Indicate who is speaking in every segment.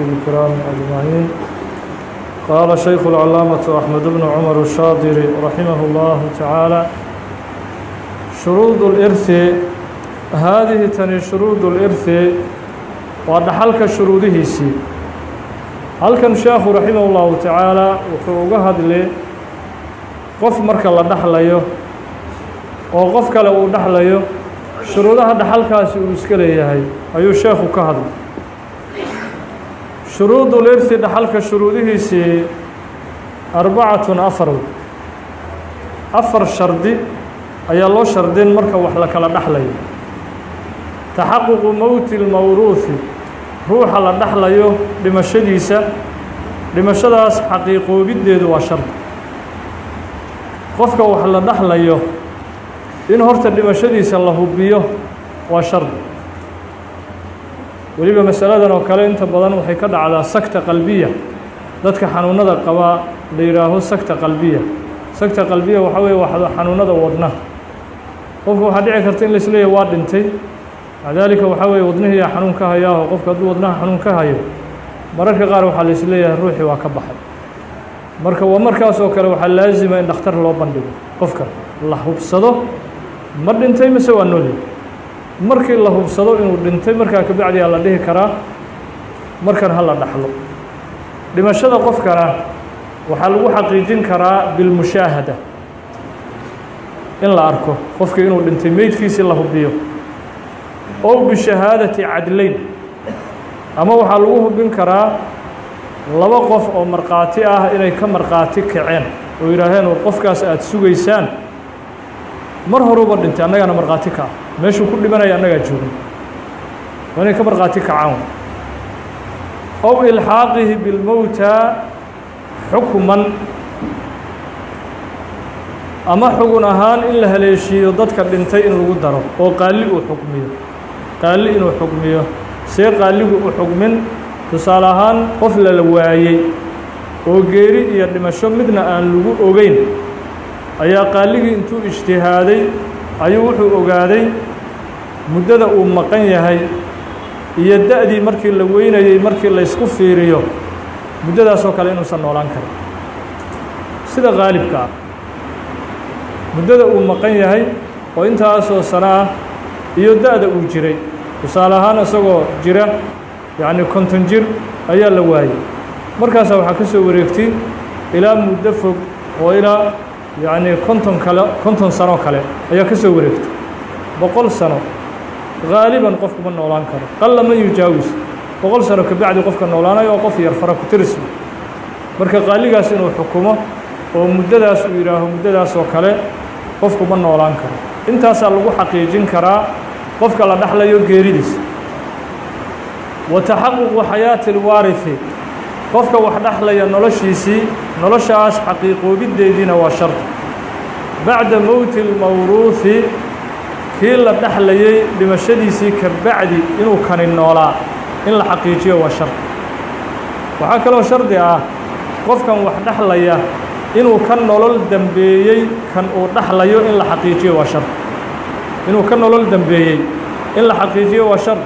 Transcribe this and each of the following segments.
Speaker 1: الكرام أجمعين قال شيخ العلامة أحمد بن عمر الشاطري رحمه الله تعالى شروط الإرث هذه تني شروط الإرث ودحلك شروطه سي هل كان شيخ رحمه الله تعالى وحوقه هذا qof marka la dhaxlayo oo qof kale uu dhaxlayo shuruudaha dhaxalkaasi uu iska leeyahay ayuu sheekhu ka hadlay shuruudu lirthi dhaxalka shuruudihiisii arbacatun afar afar shardi ayaa loo shardin marka wax la kala dhaxlayo. Taxaququ mowti lmawruuhi ruuxa la dhaxlayo dhimashadiisa dhimashadaas xaqiiqoobiddeedu waa shardi qofka wax la dhaxlayo in horta dhimashadiisa la hubiyo waa shardi weliba masaladan oo kale inta badan waxay ka dhacdaa sakta qalbiya. Dadka xanuunada qabaa la yidhaaho sakta qalbiya. Sakta qalbiya waxaa weeye waa xanuunada wadna. Qofka waxaa dhici karta in laisleeyahay waa dhintay. Macadaalika waxaa weeye wadnihiiyaa xanuun ka hayaaho qofka hadduu wadnaha xanuun ka hayo mararka qaar waxaa la is leeyahay ruuxii waa ka baxay. Marka waa markaas oo kale waxaa laazima in dhakhtar loo bandhigo qofka la hubsado ma dhintay mise waa noolya markii la hubsado inuu dhintay markaa kabacdiyaa la dhihi karaa markan ha la dhaxlo. Dhimashada qofkana waxaa lagu xaqiijin karaa bilmushaahada in la arko qofkii inuu dhintay meydkiisii la hubiyo. Ow bishahaadati cadlayn. Ama waxaa lagu hubin karaa laba qof oo markhaati ah inay ka markhaati kaceen. Oo yidhaaheen war qofkaas aada sugaysaan mar horuba dhintay annagaana markhaati kaca meeshuu ku dhimanaya annagaa joogin. Waa inay ka markhaati kacaan ow ilxaaqihi bilmowta xukman. Ama xugun ahaan in la haleeshiiyo dadka dhintay in lagu daro oo qaali uu xukmiyo. Qaali inuu xukmiyo. See qaaligu u xukmin tusaale ahaan qof lala waayey oo geeri iyo dhimasho midna aan lagu ogeyn ayaa qaaligii intuu ijtihaaday ayuu wuxuu ogaaday muddada uu maqan yahay iyo da-dii markii la weynayey markii laysku fiiriyo muddadaasoo kale inuusan noolaan karin. Sida qaalibka ah muddada uu maqan yahay oo intaasoo sano ah iyo da-da uu jiray tusaale ahaan isagoo jira yacni konton jir ayaa la waayey markaasaa waxaa ka soo wareegtay ilaa muddo fog oo ilaa yacni konton kale konton sano kale ayaa ka soo wareegtay. Boqol sano. Haaliban qofku ma noolaan karo. Qalla man yujaawis boqol sano kabacdi qofka noolaanayo oo qof yar fara ku tirisma marka qaaligaas inuu xukumo oo muddadaas uu yidhaaho muddadaas oo kale qofku ma noolaan karo. Intaasaa lagu xaqiijin karaa qofka la dhaxlayo geeridiisa wa taxaququ xayaati alwaarihi qofka wax dhexlaya noloshiisii noloshaas xaqiiqoobiddeediina waa shardi bacda mowti lmawruuhi kii la dhexlayay dhimashadiisii ka bacdi inuu kani noolaa in la xaqiijiyo waa shardi waxaa kaloo shardi ah qofkan wax dhexlaya inuu ka nolol dembeeyey kan uu dhexlayo in la xaqiijiyo waa shardi inuu ka nolol dembeeyey in la xaqiijiyo waa shardi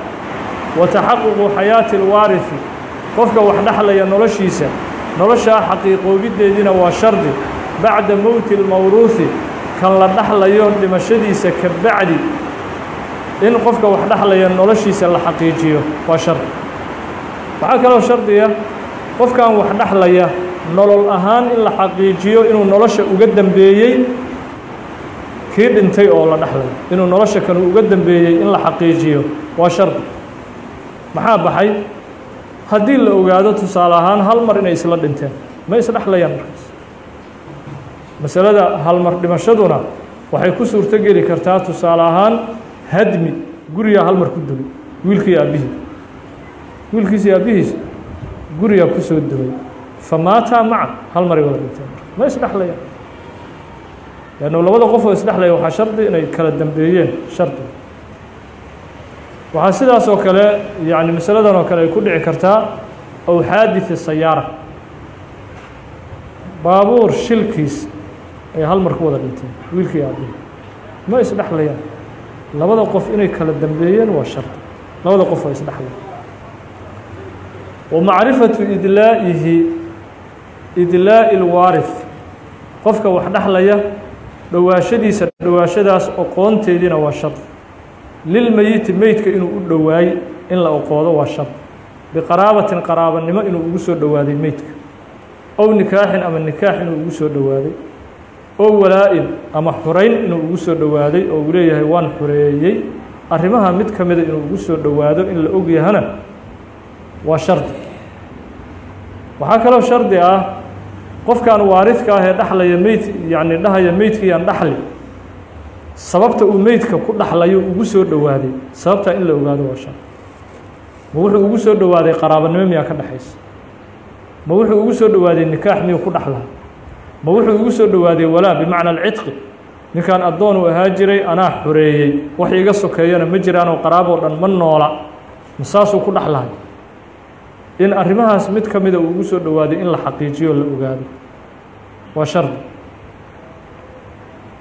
Speaker 1: wa taxaququ xayaati alwaarihi qofka wax dhexlaya noloshiisa noloshaa xaqiiqoobiddeediina waa shardi. Bacda mowti lmawruuhi kan la dhexlayo dhimashadiisa ka bacdi in qofka wax dhexlaya noloshiisa la xaqiijiyo waa shardi. Waxaa kaloo shardiga qofkan wax dhexlaya nolol ahaan in la xaqiijiyo inuu nolosha uga dembeeyey kii dhintay oo la dhexlayo inuu nolosha kan uga dembeeyey in la xaqiijiyo waa shardi. Maxaa baxay haddii la ogaado tusaale ahaan hal mar inay isla dhinteen ma isdhexlayaan markaas. Masalada halmar dhimashaduna waxay ku suurto geli kartaa tusaale ahaan hadmi gurigaa hal mar ku dulay wiilkii aabbihii. Wiilkiisii aabbihiis gurigaa ku soo dulay fa maataa maca hal maray wada dhinteen. Ma isdhexlayaan leannu labada qof oo isdhexlaya waxaa shardi inay kala dambeeyeen shardi waxaa sidaas oo kale yacni masaladan oo kale ay ku dhici kartaa ow xaadidi sayaara baabuur shilkiis ay hal mar ku wada dhinteen wiilkii aabbihi ma isdhexlayaan labada qof inay kala dambeeyeen waa shardi labada qof waa isdhexlaya wa macrifatu idlaa'ihi idlaa'i lwaarif qofka wax dhexlaya dhowaashadiisa dhowaashadaas oqoonteediina waa shar lilmeyiti meydka inuu u dhowaay in la oqoodo waa shar biqaraabatin qaraabanimo inuu ugu soo dhowaaday meydka ow nikaaxin ama nikaax inuu ugu soo dhowaaday ow walaa-in ama xurayn inuu ugu soo dhowaaday oo uu leeyahay waan xureeyey arrimaha mid ka mida inuu ugu soo dhowaado in la og yahana waa shardi waxaa kaloo shardi ah qofkan waaridka ah ee dhexlaya meyd yacni dhahaya meydkiiyaan dhexli sababta uu meydka ku dhexlayo ugu soo dhowaaday sababtaa in la ogaado waa shar ma wuxuu ugu soo dhowaaday qaraabanimo miyaa ka dhexaysa ma wuxuu ugu soo dhowaaday nikaax miyuu ku dhexlaha ma wuxuu ugu soo dhowaaday walaa bimacna alcidqi ninkan addoon uu ahaa jiray anaa xoreeyey wax iga sokeeyana ma jiraanoo qaraaboo dhan ma noola. Ma saasuu ku dhexlahay in arrimahaas mid ka mida uu ugu soo dhowaaday in la xaqiijiyo la ogaado. Waa shardi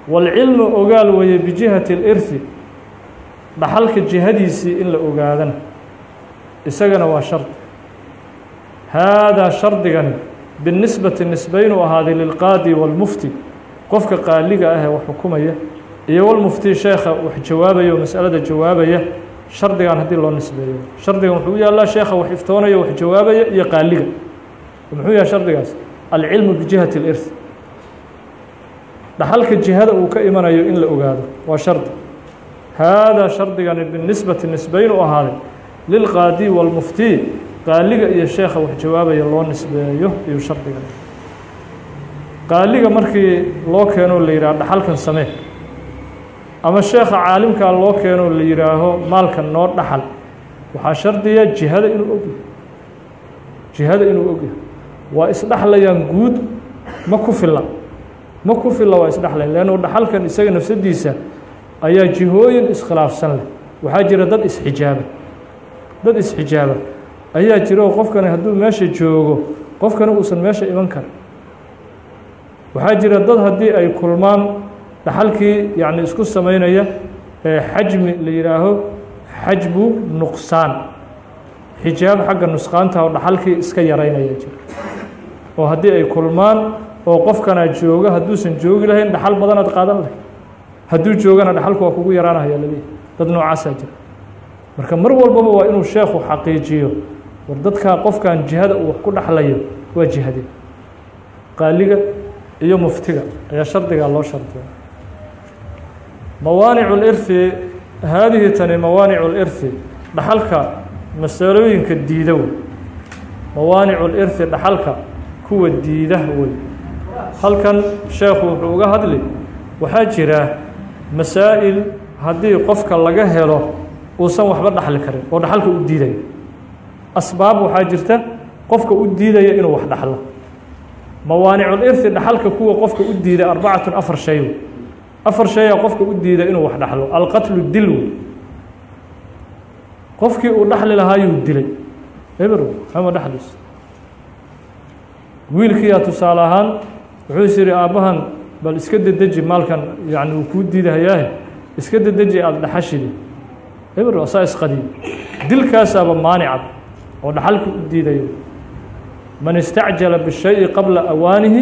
Speaker 1: waalcilmu ogaal weeye bijihati اlirhi dhaxalka jihadiisii in la ogaadana isagana waa shardi haadaa shardigani binisbati nisbaynuu ahaaday lilqaadi wاlmufti qofka qaaliga ah ee wax xukumaya iyo walmufti sheekha wax jawaabaya oo mas'alada jawaabaya shardigan haddii loo nisbeeyo shardigan wuxuu u yaallaa sheekha wax iftoonaya wax jawaabaya iyo qaaliga muxuu yahay shardigaas alcilmu bijihati اlirhi dhaxalka jihada uu ka imanayo in la ogaado. Waa shardi haadaa shardigani binisbati nisbayn ahaaday lilqaadi wاlmufti qaaliga iyo sheekha wax jawaabaya loo nisbeeyo iyo shardigan qaaliga markii loo keeno la yidhaha dhaxalkan samee. Ama sheekha caalimkaa loo keeno la yidhaaho maalkan noo dhaxal. Waxaa shardiya jihada inuu ogyahay jihada inuu ogyahay waa isdhexlayaan guud ma ku filla ma ku filla waa isdhexlayan leannu dhaxalkan isaga nafsadiisa ayaa jihooyin iskhilaafsan leh. Waxaa jira dad isxijaaba dad isxijaaba ayaa jira oo qofkani hadduu meesha joogo qofkani uusan meesha iman karin. Waxaa jira dad haddii ay kulmaan dhaxalkii yacni isku samaynaya xajmi la yidhaaho xajbu nuqsaan. Xijaab xagga nusqaanta oo dhaxalkii iska yaraynaya jira. Oo haddii ay kulmaan oo qofkanaa jooga hadduusan joogi lahayn dhaxal badanaad qaadan lahay hadduu joogana dhaxalku waa kugu yaraanaya laleeyahy dad noocaasaa jira. Marka mar walbaba waa inuu sheekhu xaqiijiyo war dadkaa qofkan jihada uu wax ku dhexlayo waa jihadee qaaliga iyo muftiga ayaa shardigaa loo shardiya mawaanicu lirhi haadihi tani mawaanicu lirhi dhaxalka masalooyinka diida wey mawaanicu lirhi dhaxalka kuwa diida wey halkan sheekhu wuxuu uga hadli waxaa jira masaa'il haddii qofka laga helo uusan waxba dhaxli karin oo dhaxalka u diidaya asbaab waxaa jirta qofka u diidaya inuu wax dhaxlo. Mawaaniculirhi dhaxalka kuwa qofka u diida arbacatun afar shay. Wey afar shaya qofka u diida inuu wax dhaxlo. Alqatlu dil wey qofkii uu dhaxli lahaayuu dilay. Eber ama dhexliis wiilkiiyaa tusaale ahaan wuxuu is yihi aabbahan bal iska dedeji maalkan yani uu kuu diidahayaahe iska dedeji aada dhaxashidi. Eber asaa isqadiyo dilkaasaaba maanicad oo dhaxalkii u diidayo. Man istacjala bishayi qabla awaanihi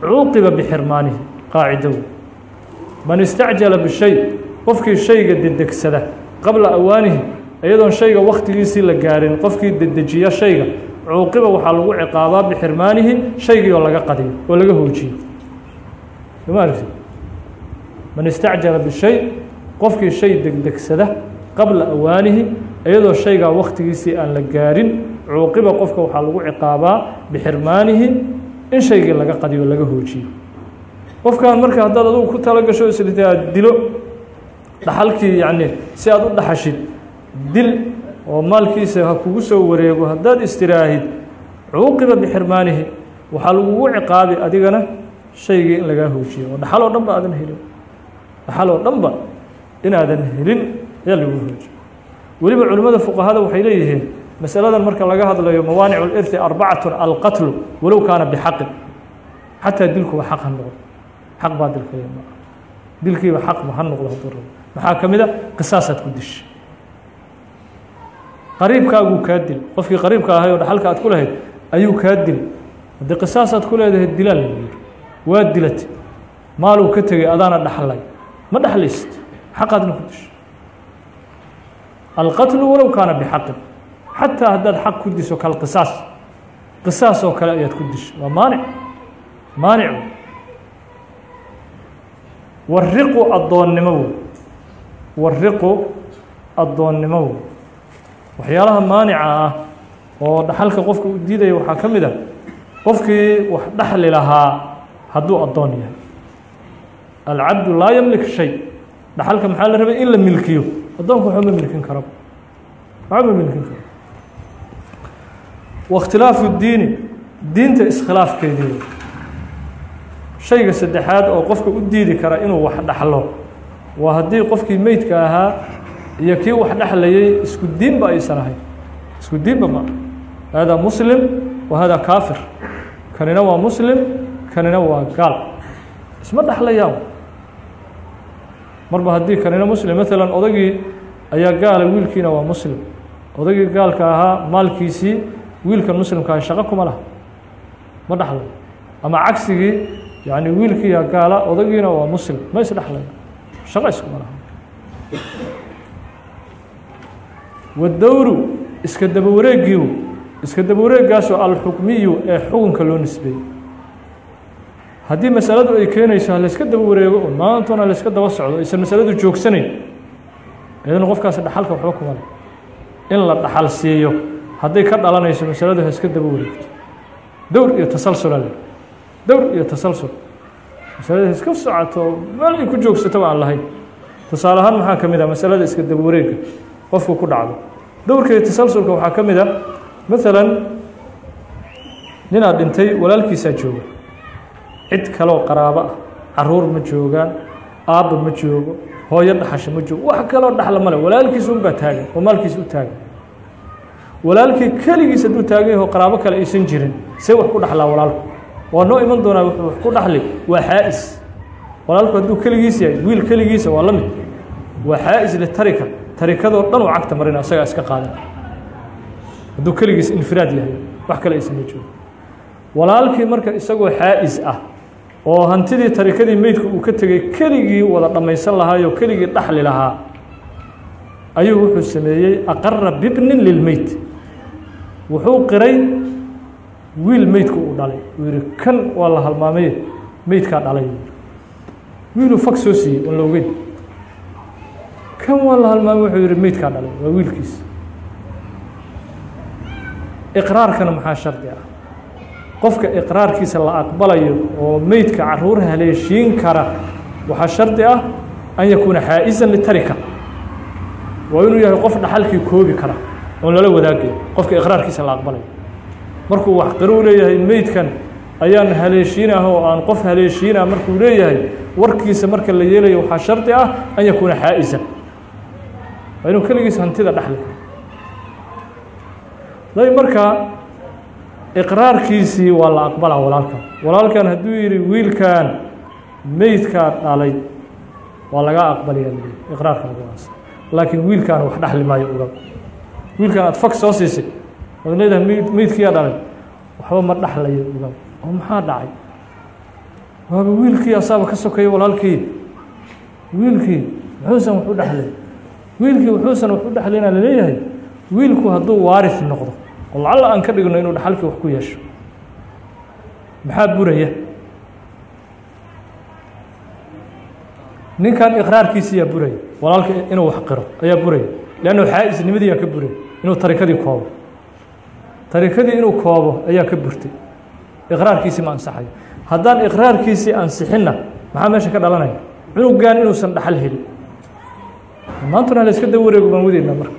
Speaker 1: cuuqiba bixirmaanihi qaacidow man istacjala bishay qofkii shayga dedegsada qabla awaanihi iyadoon shayga wakhtigiisii la gaarin qofkii dedejiya shayga cuuqiba waxaa lagu ciqaabaa bixirmaanihi shaygii oo laga qadiyo oo laga hoojiyo. Soma argti man istacjala bishay qofkii shay degdegsada qabla awaanihi iyadoo shaygaa wakhtigiisii aan la gaarin cuuqiba qofka waxaa lagu ciqaabaa bixirmaanihi in shaygii laga qadiyo o laga hoojiyo. Qofkan marka haddaad adugu ku tala gasho islit aad dilo dhaxalkii yacni si aad u dhaxashid dil oo maalkiisa ha kugu soo wareego haddaad istiraahid cuuqiba bixirmaanihi waxaa lagugu ciqaabi adigana shaygii in lagaa hoojiyo. Oo dhaxal oo dhan ba aadan helin. Dhaxal oo dhan ba inaadan helin ayaa lagu hoojiyo. Weliba culimmada fuqahada waxay leeyihiin masaladan marka laga hadlayo mawaanic lirhi arbacatun alqatlu walow kaana bixaqin. Xataa dilkuba xaq ha noqdo. Xaq baa dilkaya dilkiiba xaqba ha noqdo hadduu rabo maxaa ka mid a? Qisaasaad ku disha qariibkaaguu kaa dil. Qofkii qariibka ahay oo dhaxalka aad ku lahayd ayuu kaa dil. Haddii qisaasaad ku leedahay dilaa lagu yihi waa dilatay maaluu ka tegay adaana dhaxlay. Ma dhexlaysid xaqaadna ku disho alqatlu walow kaana bixaqin. Xataa haddaad xaq ku diso kalqisaas qisaas. Oo kale ayaad ku disho waa maanic. Maanic wariqu addoonnimo wey wariqu addoonnimo wey waxyaalaha maanica ah oo dhaxalka qofka u diidaya waxaa ka mid a qofkii wax dhaxli lahaa hadduu addoon yahay. Alcabdu laa yamlik shay. Dhaxalka maxaa la rabay in la milkiyo? Addoonku waxba ma milkin karo. Waxba ma milkin karo? Waاkhtilaafu diini. Diinta iskhilaafkeedii. Shayga saddexaad oo qofka u diidi kara inuu wax dhaxlo. Waa haddii qofkii meydka ahaa iyo kii wax dhexlayay isku diinba aysan ahayn. Isku diinba ma. Haadaa muslim wa haadaa kaafir. Kanina waa muslim kanina waa gaal. Isma dhexlayaan marba haddii kanina muslim maalan odagii ayaa gaala wiilkiina waa muslim. Odagii gaalka ahaa maalkiisii wiilkan muslimkaa shaqo kuma laha. Ma dhexlayo ama cagsigii yani wiilkiiyaa gaala odagiina waa muslim. Ma isdhexlayo shaqo iskuma laha wadowru iska daba wareegiiu iska daba wareegaasoo alxukmiyu ee xukunka loo nisbeeyey haddii masaladu ay keenayso layska daba wareego oo maantona layska daba socdo aysan masaladu joogsanayn iyadana qofkaasi dhaxalka waxba kuma leh in la dhaxal siiyo hadday ka dhalanayso masaladu ha iska daba wareegto dowr iyo tasalsula le dowr iyo tasalsul masalada iska socoto meel ay ku joogsataba aan lahayn tusaale ahaan maxaa ka mid ah masalada iska daba wareega qofku ku dhacdo. Dowrka iyo tasalsulka waxaa ka mid a maalan ninaa dhintay walaalkiisaa jooga. Cid kaloo qaraabo ah. Caruur ma joogaan. Aabba ma joogo. Hooyo dhaxasho ma joogo. Wax kaloo dhaxla male walaalkiis unbaa taagan oo maalkiis u taagan walaalkii keligiis hadduu taagan yaho qaraabo kale aysan jirin see wax ku dhaxlaa walaalku. Waa noo iman doonaa wax ku dhaxli waa xaa'is. Walaalku hadduu keligiis yahay wiil keligiisa waa la mid waa xaa'is litarika tarikadoo dhan uu cagta marina isagaa iska qaadan. Hadduu keligiis infiraad yahay wax kale aysan ma joogo walaalkii marka isagoo xaa'is ah oo hantidii tarikadii meydku uu ka tegey keligii wada dhammaysan lahaayoo keligii dhaxli lahaa ayuu wuxuu sameeyey aqara bibnin lilmeyt wuxuu qiray wiil meydku uu dhalay. Uu yihi kan waa la halmaamay meydkaa dhalay. Wiiluu fag soo siiyey oon la ogeyn kan waa la halmaamay wuxuu yihi meydkaa dhalay waa wiilkiis iqraarkana maxaa shardi ah? Qofka iqraarkiisa la aqbalayo oo meydka carruur haleeshiin kara waxaa shardi ah an yakuuna xaa'isan litarika. Waa inuu yahay qof dhaxalkii koobi kara oon lala wadaagayo qofka iqraarkiisa la aqbalayo. Markuu wax qiro u leeyahay meydkan ayaan haleeshiinah oo aan qof haleeshiinah markuu leeyahay warkiisa marka la yeelayo waxaa shardi ah an yakuuna xaa'isan waa inuu keligiis hantida dhexli day markaa iqraarkiisii waa la aqbalaa walaalkan. Walaalkan hadduu yidhi wiilkan meydkaa dhalay waa lagaa aqbalaya iqraarka laguaas laakiin wiilkaan wax dhexli maayo oga wiilkan aad fag soo siisay. Waad leedahay meyd meydkiyaa dhalay waxba ma dhexlayo oga oo maxaa dhacay? Waaba wiilkii asaaba ka sokeeya walaalkii. Wiilkii muxuusan wax u dhexlay wiilkii wuxuusan wax u dhexlaynaa la leeyahay wiilku hadduu waaris noqdo oo lacalla aan ka dhigno inuu dhaxalkii wax ku yeesho. Maxaa buraya? Ninkan iqraarkiisiyaa buraya? Walaalka inuu wax qiro ayaa buraya. Leannu xaa'isnimadiiyaa ka buraya inuu tarikadii koobo. Tarikadii inuu koobo ayaa ka burtay. Iqraarkiisii ma ansaxayo. Haddaan iqraarkiisii ansixinna maxaa meesha ka dhalanaya? Cunugan inuusan dhaxal helin maantuna la iska daba wareego baan wadeynaa marka.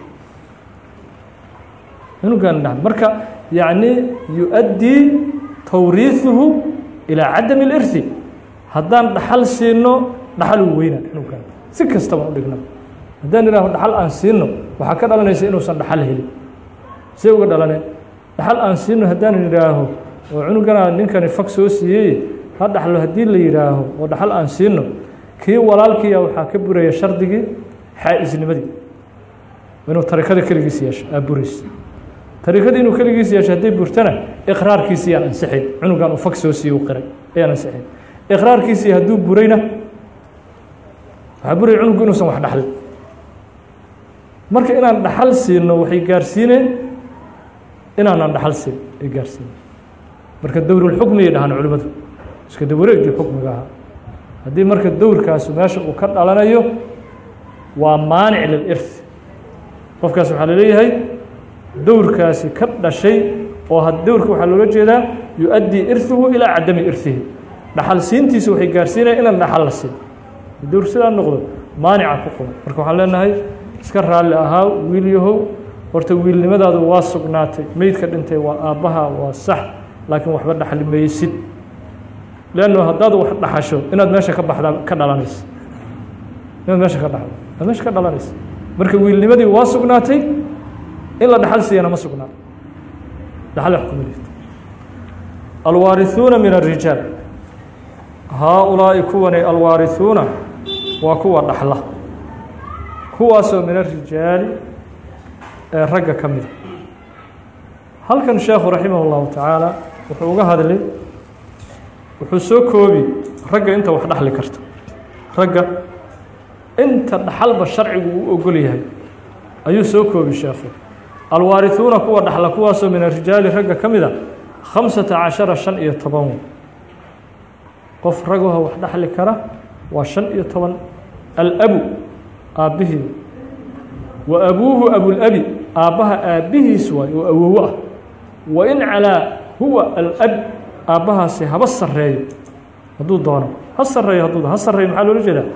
Speaker 1: Cunugan dhaxal marka yacni yu-addii tawriiثuhu ilaa cadami اlirhi haddaan dhaxal siino dhaxal uu weynaa cunugan si kastaba u dhigna haddaan idhaaho dhaxal aan siino waxaa ka dhalanaysa inuusan dhaxal helin see uga dhalaneen dhaxal aan siino haddaan idhaaho oo cunuganaa ninkani fag soo siiyey ha dhaxlo haddii la yidhaaho oo dhaxal aan siino kii walaalkiia waxaa ka buraya shardigii xaa'isnimadii. Inuu tarikada keligiis yeesho aa burays tarikadii inuu keligiis yeesho hadday burtana iqraarkiisii aan ansixin. Cunugan uu fag soo siiye u qiray ayaan ansixin. Iqraarkiisii hadduu burayna waxaa buraya cunuggu inuusan wax dhaxlin. Marka inaan dhaxal siino waxay gaarsiineen inaanan dhaxal siin ay gaarsiineen marka dowrulxukmiyay dhahaan culimmadu. Iska dawareegii xukmiga ahaa. Haddii marka dowrkaasi meesha uu ka dhalanayo waa maanic lilirth qofkaas waxaa la leeyahay dowrkaasi ka dhashay oo dowrka waxaa loola jeedaa yu-addii irhuhu ilaa cadami irhihi dhaxal waxay gaarsiinaya inaan dhaxal la siin. Dowr sidaa noqdo maanica ku quban marka waxaan leenahay iska raalli ahaa wiil horta wiilnimadaadu waa sugnaatay meydka dhintay waa aabbaha waa sax laakiin waxba dhaxli maysid. Leanno haddaad wax dhaxasho inaad meesha ka baxdaa ka dhalanaysa inaad meesha ka dhaxdo meesha ka dhalanaysa marka wiilnimadii waa sugnaatay in la dhaxal siiyana ma sugnaa dhaxal wax kuma jirto alwaarihuuna min الrijaal haa-ulaa'i kuwani alwaarihuuna waa kuwa dhaxla kuwaasoo min الrijaali ee ragga ka mida halkan sheekhu raximah اllahu tacaala wuxuu uga hadlay wuxuu soo koobi ragga inta wax dhaxli karta ragga inta dhaxalba sharcigu uu ogol yahay ayuu soo koobi sheekhu. Alwaarihuuna kuwa dhaxla kuwaasoo min arijaali ragga ka mida khamsata cashara shan iyo toban. Qof ragaho wax dhaxli kara waa shan iyo toban. Alabu aabbihii. Wa abuuhu abulabi aabbaha aabbihiis waay oo awowo ah. Wa in calaa huwa alab aabbahaasi haba sarreeyo. Hadduu doono ha sarreeyo hadduu ha sarreeyo maxaa loola jeedaa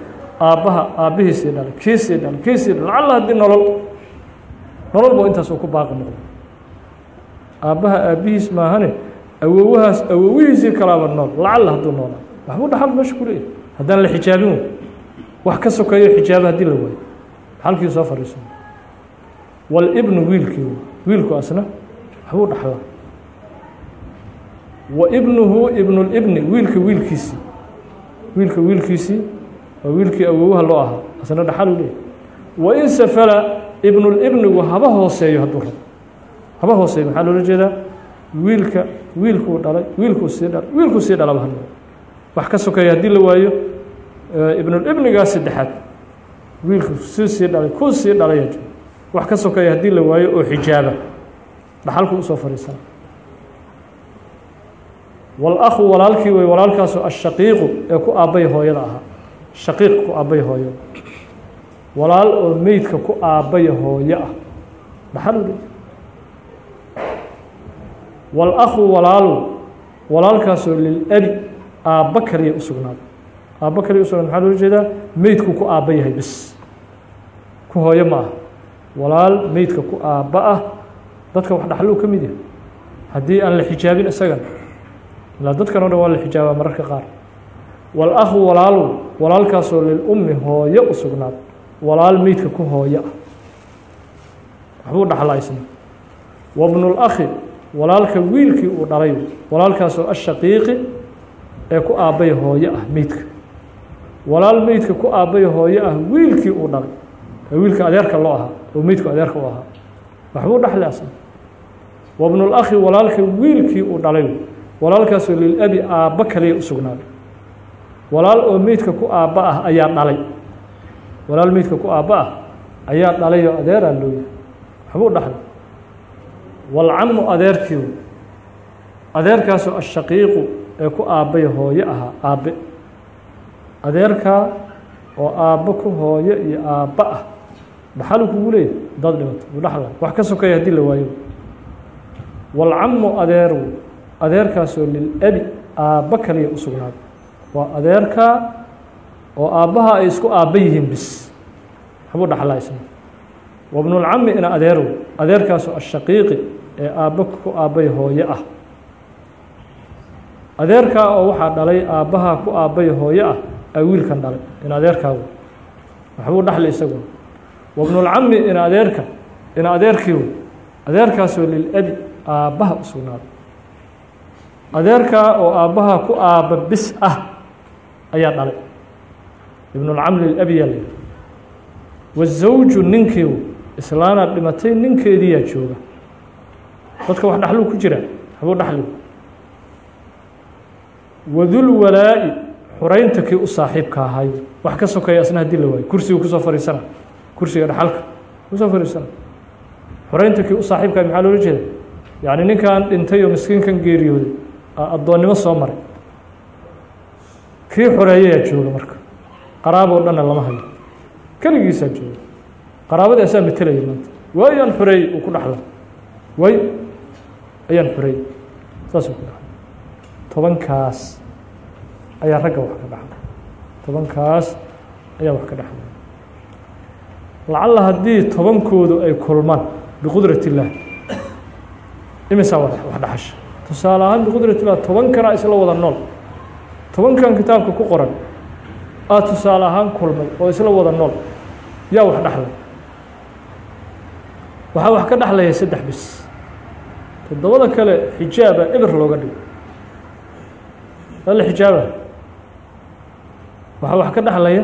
Speaker 1: aabbaha aabbihiisii dhalay kiisii dhalay kiisii dhalay lacalla haddii nolol nolol bo intaas ku baaqi noqdo aabbaha aabbihiis maahane awowahaas awowihiisii kalaaba nool lacalla hadduu noolaa. Waxbuu dhaxal meesha ku leeyahy haddaan la xijaabin wey wax ka sokeeyo xijaaba haddii la waayo. Dhaxalkii soo fadhiisan walibnu wiilkii wiilku asna waxbuu dhaxlaa wa ibnuhu ibnulibni wiilka wiilkiisii. Wiilka wiilkiisii waa wiilkii awowaha loo ahaa asna dhaxalu leeyahy wain safala ibnulibnigu haba hooseeyo hadduu rabo. Haba hooseeyo maxaa loola jeedaa? Wiilka wiilkuu dhalay wiilkuu sii dhalay wiilkuu sii dhalaba hal wax ka sokeeya haddii la waayo ibnulibnigaa saddexaad. Wiilku sii sii dhalay kuu sii dhalaya wax ka sokeeya haddii la waayo oo xijaaba. Dhaxalku u soo fadhiisana walakhu walaalkii wey walaalkaasoo ashaqiiqu ee ku aabbay hooyada ahaa shaqiiq ku aabbay hooyo. Walaal oo meydka ku aabbay hooyo ah. Dhaxalu le walakhu walaalu walaalkaasoo lilabi aabba kaliya u sugnaaday aabba kaliya usugnaad maxaa loola jeedaa? Meydku ku aabba yahay bis ku hooyo ma ah walaal meydka ku aabba ah. Dadka wax dhaxluu ka mid yahay. Haddii aan la xijaabin isagana ilaa dadkan o dhan waa la xijaabaa mararka qaar walakhu walaalu walaalkaasoo lilummi hooyo u sugnaaday walaal meydka ku hooyo. Ah waxbuu dhaxlaa isna wabnulakhi walaalka wiilkii uu dhalay walaalkaasoo ashaqiiqi ee ku aabbay hooyo ah meydka walaal meydka ku aabbay hooyo ah wiilkii uu dhalay. Wiilka adeerka loo ahaa oo meydku adeerka u ahaa. Waxbuu dhaxli asna wabnulakhi walaalka wiilkii uu dhalay walaalkaasoo lilabi aabba kaliya u sugnaaday walaal oo meydka ku aabba ah ayaa dhalay. Walaal meydka ku aabba ah ayaa dhalayoo adeeraa looyahay waxbuu dhaxlay. Walcamu adeerkii adeerkaasoo ashaqiiqu ee ku aabbay hooyo ahaa aabbe. Adeerkaa oo aabbo ku hooyo iyo aabba ah dhaxalu kugu leeyahy dad dhimato uu dhaxla wax ka sokeeya haddii la waayo. Walcamu adeer adeerkaasoo lilabi aabba kaliya u waa adeerkaa oo aabbaha ay isku aabba yihiin bis. Waxbuu dhaxlaa isna. Wabnulcami ina adeerow adeerkaasoo ashaqiiqi ee aabba ku aabbay hooyo ah. Adeerkaa oo waxaa dhalay aabbaha ku aabbay hooyo ah aa wiilkan dhalay in adeerkaagu. Waxbuu dhaxli isaguna wabnulcami ina adeerka ina adeerkiiw adeerkaasoo lilabi aabbaha u sugnaaday. Adeerkaa oo aabbaha ku aabba bis ah ayaa dhalay. Ibnulcam lilabi yaa layihi wazawju ninkiiw islaanaad dhimatay ninkeediyaa jooga. Dadka wax dhaxluu ku jira habuu dhaxligu wadul walaa'i xuraynta kii u saaxiibka ahay. Wax ka sokeeya asna haddii la waayo. Kursigu ku soo fariisana. Kursiga dhaxalka ku soo fariisana. Xoreynta kii u saaxiibkaa maxaa loola jeeda yacni ninkan dhintay oo miskiinkan geeriyooday addoonnimo soo maray kii xoreeyayaa jooga marka. Qaraabo dhanna lama hayo. Keligiisaa jooga. Qaraabadii asaa metelaya maanta. Waay aan xoreeyey uu ku dhaxla way ayaan xoreeyey saasuu ku dhaxla tobankaas ayaa ragga wax ka dhaxla tobankaas ayaa wax ka dhaxla lacalla haddii tobankoodu ay kulmaan biqudrat illaah imisaa wax dhaxasha tusaale ahaan biqudrat illah tobankana isla wada nool tobankan kitaabka ku qoran aa tusaale ahaan kulmay oo isla wada nool yaa wax dhaxlay. Waxaa wax ka dhaxlaya saddex bis. Toddobada kale xijaaba eber looga dhigo alla xijaaba. Waxaa wax ka dhaxlaya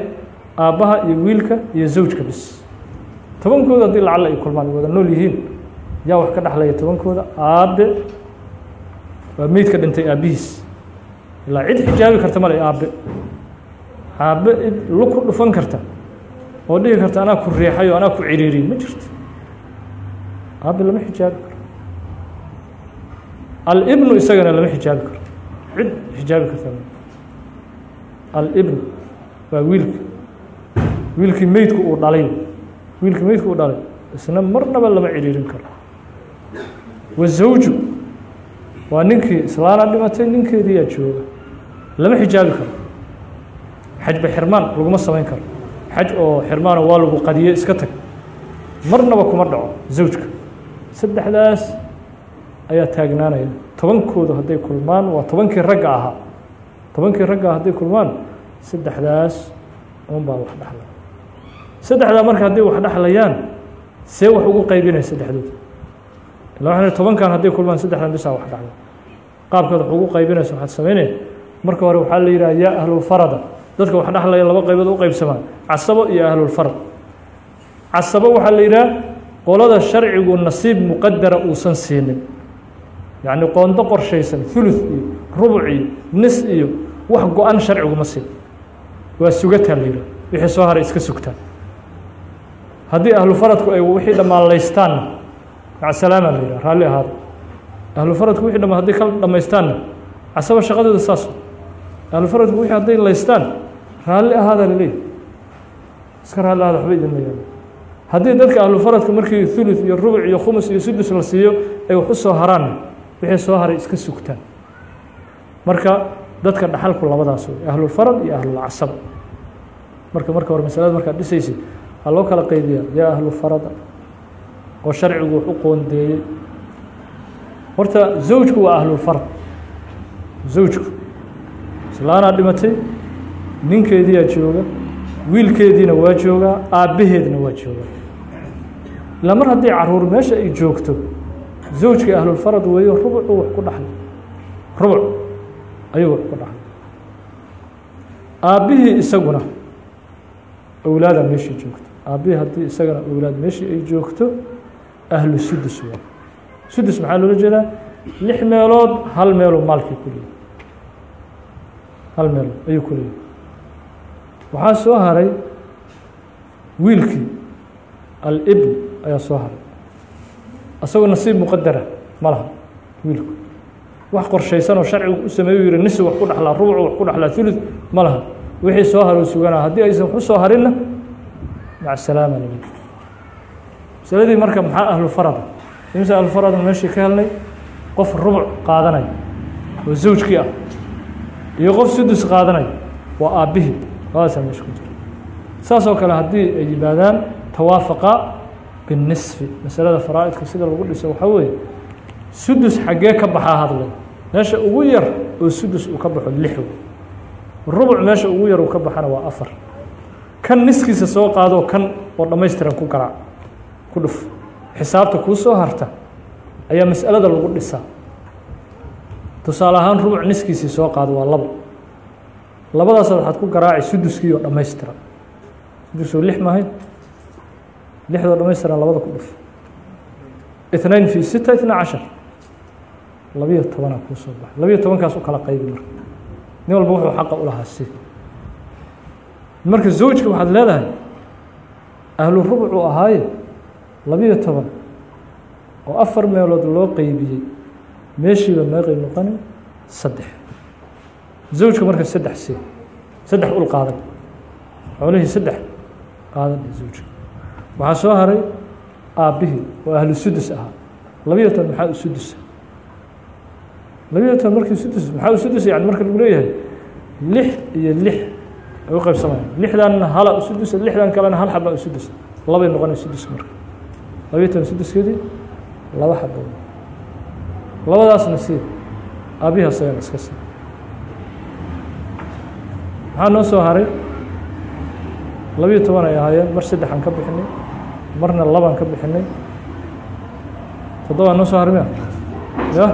Speaker 1: aabbaha iyo wiilka iyo zawjka bis. Tobankooda haddii lacalla ay kulmaan wada nool yihiin yaa wax ka dhexlaya tobankooda. Aabe waa meydka dhintay aabbihiis ilaa cid xijaabi karta male aabe aabe lu ku dhufan karta oo dhihi karta anaa ku riixay oo anaa ku ciriiriyey ma jirto. Aabe lama xijaabi karo. Alibnu isagana lama xijaabi karo. Cid xijaabi karta alibnu waa wiilka. Wiilkii meydku uu dhalay. Wiilkii meydku uu dhalay isna marnaba lama ciriirin karo. Wazawju waa ninkii islaana dhimatay ninkeediyaa jooga lama xijaabi karo. Xajba xirmaan laguma samayn karo. Xaj oo xirmaano waa lagu qadiye iska tag. Marnaba kuma dhaco zawjka. Saddexdaas ayaa taagnaanaya. Tobankoodu hadday kulmaan waa tobankii ragga ahaa. Tobankii ragga ah hadday kulmaan saddexdaas un baa wax dhexla saddexdaa marka hadday wax dhexlayaan see wax ugu qaybinaya saddexdood. Ila waxaan tobankan hadday kulmaan saddexdan bisaa wax dhexla qaabkaad wax ugu qaybinaysa waxaad samaynaya marka hore waxaa la yidhaha yaa ahlulfarada dadka wax dhexlaya laba qaybood u qaybsamaan. Casabo iyo ahlulfarad casabo waxaa la yidhaha qolada sharcigu nasiib muqadara uusan siinin. Yacni qoondo qorshaysan thuluth iyo rubuc iyo nis iyo wax go-an sharciguma siin. Waa sugataa la yidhaha. Wixii soo haray iska sugtaan. Haddii ahlufaradku ay wixii dhammaanlaystaanna macsalaama la yidhaha raalli ahaada ahlufaradku wixii dhama hadday kala dhammaystaanna casaba shaqadooda saas ahlufaradku wixii hadday laystaan raalli ahaada laleeyahy iska raalli ahaada waxba idin mayaalo haddii dadka ahlufaradka markii thuluth iyo rubuc iyo khumus iyo sudus la siiyo ay wax u soo haraanna wixii soo haray iska sugtaan. Marka dadka dhaxalku labadaas wey ahlulfarad iyo ahlulcasaba marka marka hore masalada markaad dhisaysid waxaa loo kala qeybiyaa yaa ahlufarada oo sharcigu wax u qoondeeyey. Horta zawjku waa ahlulfarad zawjku islaanaa dhimatay ninkeediyaa jooga wiilkeediina waa joogaa aabbaheedna waa joogaa ilaa mar haddii carruur meesha ay joogto zawjkii ahlulfarad weeyo rubucu wax ku dhaxlay. Rubuc ayuu wax ku dhaxlay. Aabbihii isaguna owlaada meeshii joogto. Aabbihii haddii isagana owlaad meeshii ay joogto ahlu sudus waa. Sudus maxaa loola jeedaa? Lix meelood hal meeluu maalkii ku leeyahy hal meel ayuu ku leeyahy waxaa soo haray wiilkii alibn ayaa soo haray. Asagoo nasiib muqadara ma laha wiilku. Wax qorshaysan oo sharcigu u sameeyu yihi nisi wax ku dhaxlaa rubucu wax ku dhaxlaa thuluth ma laha. Wixii soo haro suganaa. Haddii aysan waxu soo harinna maca salaama nabig masaladii marka maxaa ahlu farada imse ahlu farada meeshii ka helnay? Qof rubuc qaadanaya oo zawjkii ah iyo qof sudus qaadanaya waa aabbihii labadaasaa meesha ku jira saas oo kale haddii ay yimaadaan tawaafaqa binisfi masalada faraa'idka sida lagu dhiso waxaa weeye sudus xaggee ka baxaa hadlay meesha ugu yar oo sudus uu ka baxo lix rubuc meesha ugu yar uu ka baxana waa afar. Kan niskiisa soo qaadoo kan oo dhammaystiran ku garaac ku dhuf. Xisaabta kuu soo harta ayaa mas'alada lagu dhisaa tusaale ahaan rubuc niskiisii soo qaado waa labo labadaasaad waxaad ku garaacay suduskii oo dhammaystiran. Sudusoo lix maahayn lixdoo dhammaystiran labada ku dhuf. Itnain fi sita itna cashar. Labiyo tobanaa kuu soo baxay labiyo tobankaas u kala qaybi marka. Nin walba wuxuu xaqa u lahaa si. Marka zawjka waxaad leedahay ahlu rubuc uu ahaaye labiyo toban oo afar meelood loo qeybiyey meeshiiba meeqay noqoni saddex. Zawjka marka saddex si saddex ul qaadan. Xoolihii saddex qaadan zawjka. Waxaa soo haray aabbihii oo ahlu sudus ahaa. Labiyo toban maxaa u sudusa labiyo toban markii sudus maxaa u sudus yani marka lagu leeyahay lix iyo lix ay u qaybsamayaan lixdanna hala u sudusa lixdan kalena hal xaba u sudus labay noqonay sudus marka. Labiyo toban suduskeedii laba xabo labadaasna sii aabihi asagana iska sii maxaa noo soo haray labiyo toban ay ahaayeen mar saddexaan ka bixinay marna labaan ka bixinay. Toddobaa noo soo haray mia ya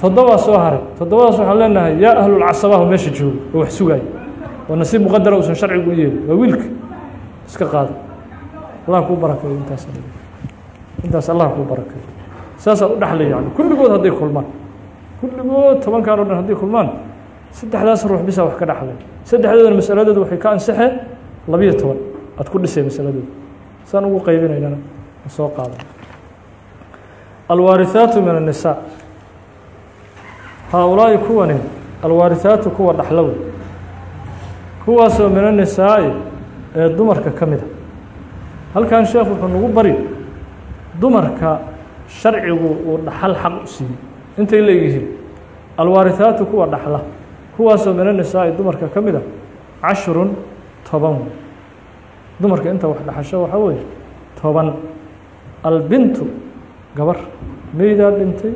Speaker 1: toddobaa soo haray. Toddobadaas waxaan leenahay yaa ahlulcasabahu meesha jooga oo wax sugaaya oo nasiib muqadara uusan sharcigu u yeelin waa wiilka iska qaada. Allah kuu barakeeyo intaas intaas allah kuu barakeeyo saasaa u dhexlay yani kulligood hadday kulmaan. Kulligood tobankaan o dhan hadday kulmaan. Saddexdaas ruux bisa wax ka dhexlay saddexdoodana masaladooda waxay ka ansixeen labiyo toban. Aad ku dhisay masaladooda saan ugu qaybinaynana soo qaadan. Alwaarihaatu min الnisaa haaulaa'i kuwani alwaarihaatu kuwa dhaxlow. Kuwaasoo min annisaa'i ee dumarka ka mid a halkan sheekh wuxuu nagu bari dumarka sharcigu uu dhaxal xaq u siiyey. Intay leeyihiin alwaarihaatu kuwa dhaxla kuwaasoo min annisaa'i dumarka ka mid a cashrun toban. Dumarka inta wax dhaxasho waxaa weeye toban. Albintu gabar. Meydaa dhintay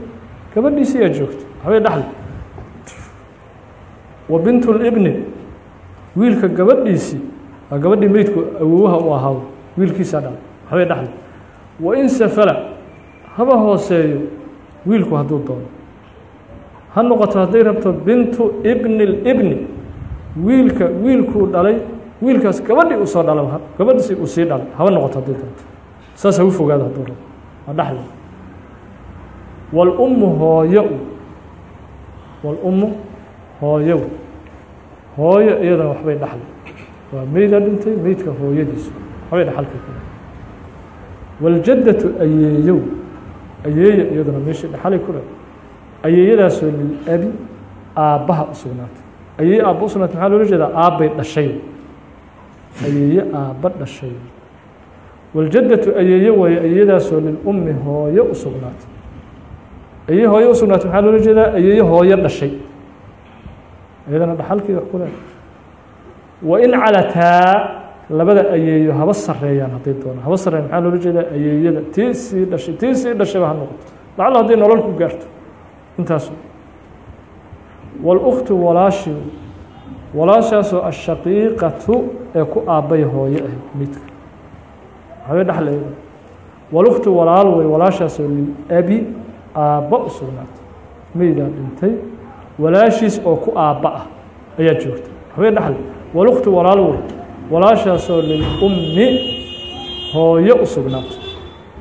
Speaker 1: gabadhiisi yaa joogta waxbay dhaxli. Wa bintu libni wiilka gabadhiisii gabadhii meydku awoowaha u ahaa wiilkiisaa dhalay waxbay dhaxli. Wa in safala haba hooseeyo wiilku hadduu doono. Ha noqoto hadday rabto bintu ibni libni wiilka wiilkuu dhalay wiilkaas gabadhii u soo soo dhala gabadhiis uu sii dhalay haba noqoto hadduu doonto saas ha u fogaado hadduu rabo ha dhexle walummu hooyo walummu hooyow hooyo iyadana waxbay dhexle waa meydaa dhintay meydka hooyadiisu. Waxbay dhexalka kale waljadatu ayeeyow ayeeya iyaduna meeshii dhaxalay ku leh. Ayeeyadaasoo lilabi aabbaha u sugnaatay. Ayeeye aabba u sugnaatay maxaa loola jeedaa? Aabbay dhashay. Ayeeye aabba dhashay. Wاljaddatu ayeeye waaye ayeeyadaasoo lilummi hooyo u sugnaatay. Ayeeye hooyo u sugnaatay maxaa loola jeedaa? Ayeeye hooyo dhashay. Iyadana dhaxalkii wax ku leh. Wain calataa labada ayeeyo haba sareeyaan hadday doonaan haba sareeyan maxaa loola jeedaa? Ayeeyada tii sii dhashay tii sii dhashayba ha noqoto. Lacalla hadday nolol ku gaarto intaas wاluktu walaashii walaashaasoo ashaqiiqatu ee ku aabbay hooyo ah midka. Waxbay dhexleeda waluktu walaal wey walaashaasoo lilabi aabba u sugnaatay. Meydaa dhintay walaashiis oo ku aabba ah ayaa joogta waxbay dhexle waluktu walaal wey walaashaasoo lilummi hooyo u sugnaatay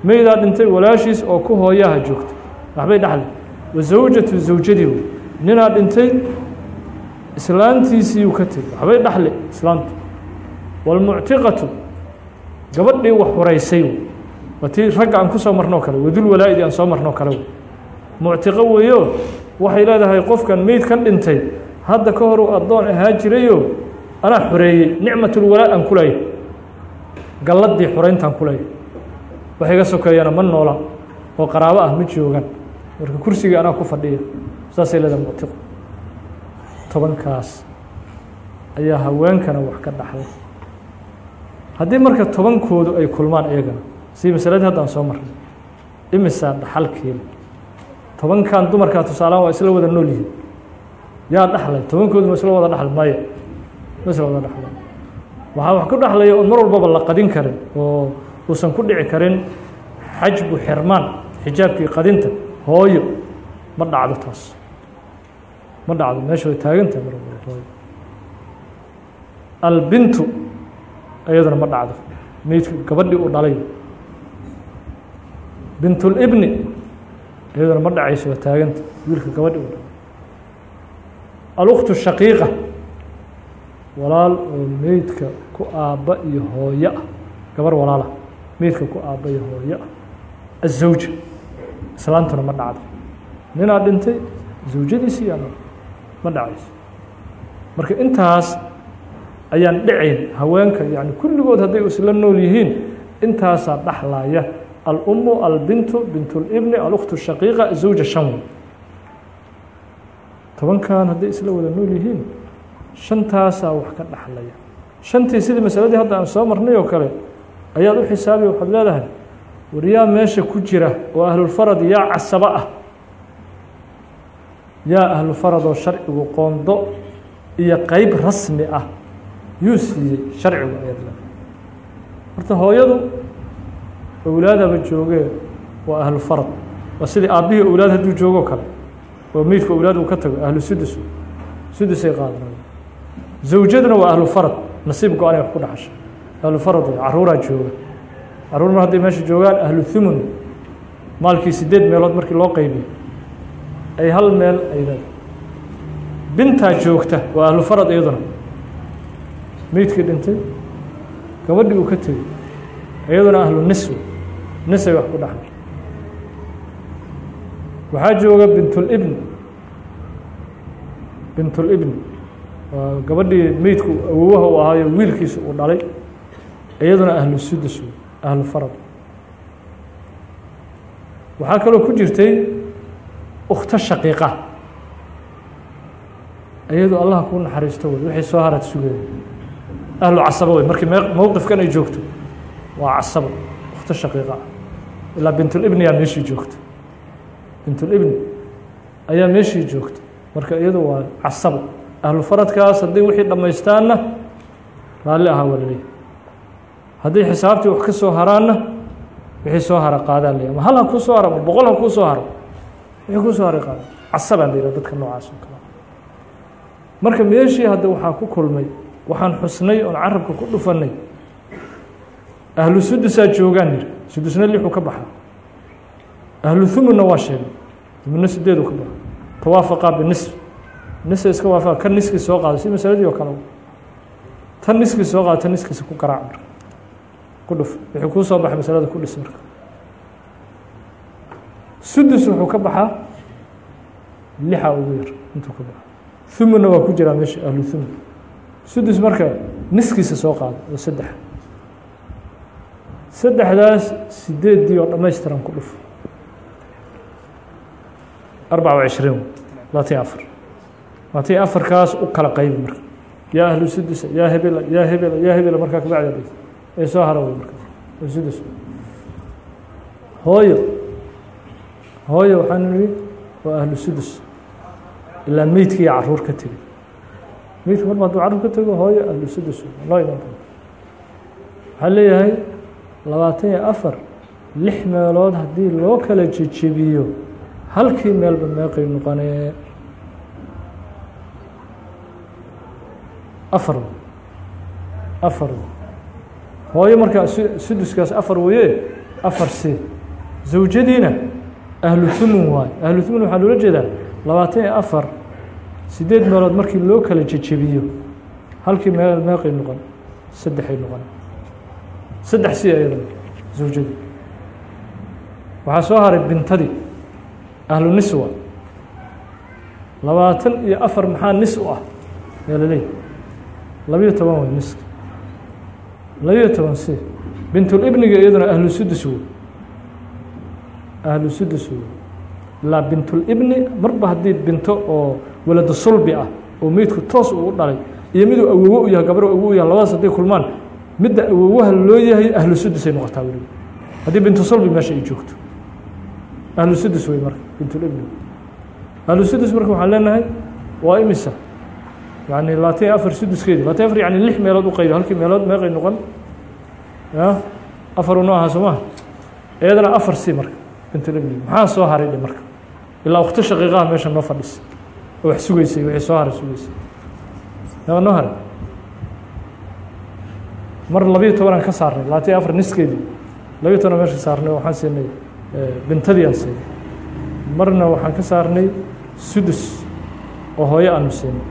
Speaker 1: meydaa dhintay walaashiis oo ku hooyaha joogta waxbay dhexle wa zawjatu zawjadii wey ninaa dhintay islaantiisiiyuu ka tegey waxbay dhexle islaantu. Wاlmuctiqatu gabadhii wax horeysay waa tii ragga aan ku soo marnoo kale. Wadul walaa-idi aan soo marnoo kale muctiqo weeyo waxay leedahay qofkan meyd ka dhintay. Hadda ka hor uu addoon ahaa jirayo anaa xoreeyey nicmatulwalaa aan ku leeyahy galladii xoreyntaan ku leeyahy wax iga sokeeyana ma noola oo qaraabo ah ma joogan. Marka kursigii anaa ku fadhiya saasay leedahay muctiqo tobankaas ayaa haweenkana wax ka dhaxlay haddii marka tobankoodu ay kulmaan iyagana si masaladii haddaan soo marnay imisaa dhaxalkeeda tobankan dumarkaa tusaalahaan waa isla wada nool yihiin. Yaa dhaxlay tobankoodu ma isla wada dhaxlay maya ma isla wada dhaxlay waxaa wax ku dhaxlaya oon mar walbaba la qadin karin oo uusan ku dhici karin xajbu xirmaan xijaabkii qadinta hooyo ma dhacdo taas. Ma dhacdo meesha way taagantahay mar walbaba hooyo. Albintu iyaduna ma dhacdo. Meydka gabadhii uu dhalay. Bintulibni iyaduna ma dhacayso waa taaganta wiilka gabadhii uu dhalay. Aluktu shaqiiqa walaal oo meydka ku aabba iyo hooyo. Ah gabar walaala. Meydka ku aabba iyo hooyo. Ah azawja islaantuna ma dhacdo ninaa dhintay zawjadiisi yaa ma dhacayso. Marka intaas ayaan dhacayn haweenka yani kulligood hadday isla nool yihiin intaasaa dhaxlaya alummu albintu bintulibni aluktu shaqiiqa zawja shan wey tobankan hadday isla wada nool yihiin shantaasaa wax ka dhaxlaya. Shantii sidii masaladii hadda aan soo marnay oo kale ayaad u xisaabiya waxaad leedahay war yaa meesha ku jira oo ahlulfarad yaa casabo ah. Yaa ahlufarad oo sharcigu qoondo iyo qeyb rasmi ah yuu siiyey sharcigu ayaad leedahay. Horta hooyadu owlaadaba joogee waa ahlufarad waa sidii aabbihii owlaad hadduu joogoo kale oo meydka owlaad uu ka tago ahlu sudus sudusay qaadanaya zawjaduna waa ahlu farad nasiib go-anay wax ku dhaxashay ahlu farad wey caruuraa jooga carruur mar hadday meesha joogaan ahlu thumun maalkii sideed meelood markii loo qeybiyo ay hal meel ay leedahay bintaa joogta waa ahlu farad iyaduna meydkii dhintay gabadhii uu ka tegey iyaduna ahlu nisw nisay wax ku dhaxashay waxaa jooga bintulibni bintulibni gabadhii meydku awowaha u ahaayo wiilkiisa uu dhalay iyaduna ahlu sudus ahlu farad. Waxaa kaloo ku jirtay ukhto shaqiiqa iyadu allah kuu naxariisto wey wixii soo harad sugeen. Ahlu casabo wey markii mowqifkan ay joogto waa casabo ukhto shaqiiqa. Ilaa bintulibni yaa meeshii joogta. Bintulibni ayaa meeshii joogta. Marka iyadu waa casabo ahlu faradkaas hadday wixii dhammaystaanna raalli ahaa walaleey hadday xisaabtii wax ka soo haraanna wixii soo hara qaadaan leeyahy ma hal ha kuu soo hara ma boqol ha kuu soo haro wixii kuu soo haray qaada casabaan la dadka noocaas oo kale. Marka meeshii hadda waxaa ku kulmay waxaan xusnay oon carabka ku dhufannay ahlu sudusaa joogaan yidhi sudusna lixuu ka baxaa ahlu thumunna waa sheegay. Thumunna sideedu ka baxa. Tawaafaqaa binisf nisa iska soo qaado si masaladii oo soo qaado tan niskiisa ku ku dhuf wixii kuu soo baxay masalada ku dhis marka. Wuxuu ka baxaa lixa ugu yar intuu ka baxa thumunna waa ku jiraa meesha ahlu thumun sudus marka niskiisa soo qaado oo saddex. Saddexdaas oo dhammaystiran ku dhuf. Arbaca wa cishriin labaatan iyo afarkaas u kala qaybi marka. Yaa ahlu sudusa yaa hebela yaa hebela yaa hebela markaa kabacdi ee soo hara wey markaas sudus hooyo. Hooyo waxaanu nihi waa ahlu sudus ilaa meydkii iyo carruur ka tegey meydka marba hadduu carruur ka tego hooyo ahlu sudus loo iman doona waxaa leeyahay labaatan iyo afar lix meelood haddii loo kala jejebiyo halkii meelba meeqay noqonee afar. Afar. Hooyo markaa suduskaas afar weye afar c zawjadiina ahlu thumun waayo ahlu thumun waxaa loola jeedaa labaatan iyo afar. Sideed meelood markii loo kala jejebiyo halkii meel meeqay noqon saddexay noqon. Saddex si ayada zawjadii waxaa soo haray bintadii ahlu niswa. Labaatan iyo afar maxaa nis u ah yaa laleeyahy labiyo toban wey niska labiyo toban si. Bintulibniga iyaduna ahlu sudus wey ahlu sudus wey ilaa bintulibni marba haddii binto oo walado sulbi ah oo meydku toos uu u dhalay iyo miduu awowo u yahay gabar awow u yahay labadaas hadday kulmaan midda awowaha loo yahay ahlu sudusay noqotaa weliba haddii bintu sulbi meesha ay joogto. Ahlu wey marka bintulibni ahlu marka waxaan leenahay waa imisa yani labaatan iyo afar suduskeedi labaatan afar yani lix meelood u qaybi halkii meelood meeqay noqon. Ya afar unoo ahaa soo maha iyadana afar si marka bintulibni maxaa soo haray dhe marka? Ilaa wakto shaqiiqaha meesha noo fadhisa oo wax sugeysay wixii soo haray sugeysay yaa noo haray. Mar labiyo tobanaan ka saarnay labaatan iyo afar niskeedii labiyo toban meesha saarnay waxaan siinay bintadii aan siinay. Marna waxaan ka saarnay sudus oo hooyo aanu siinay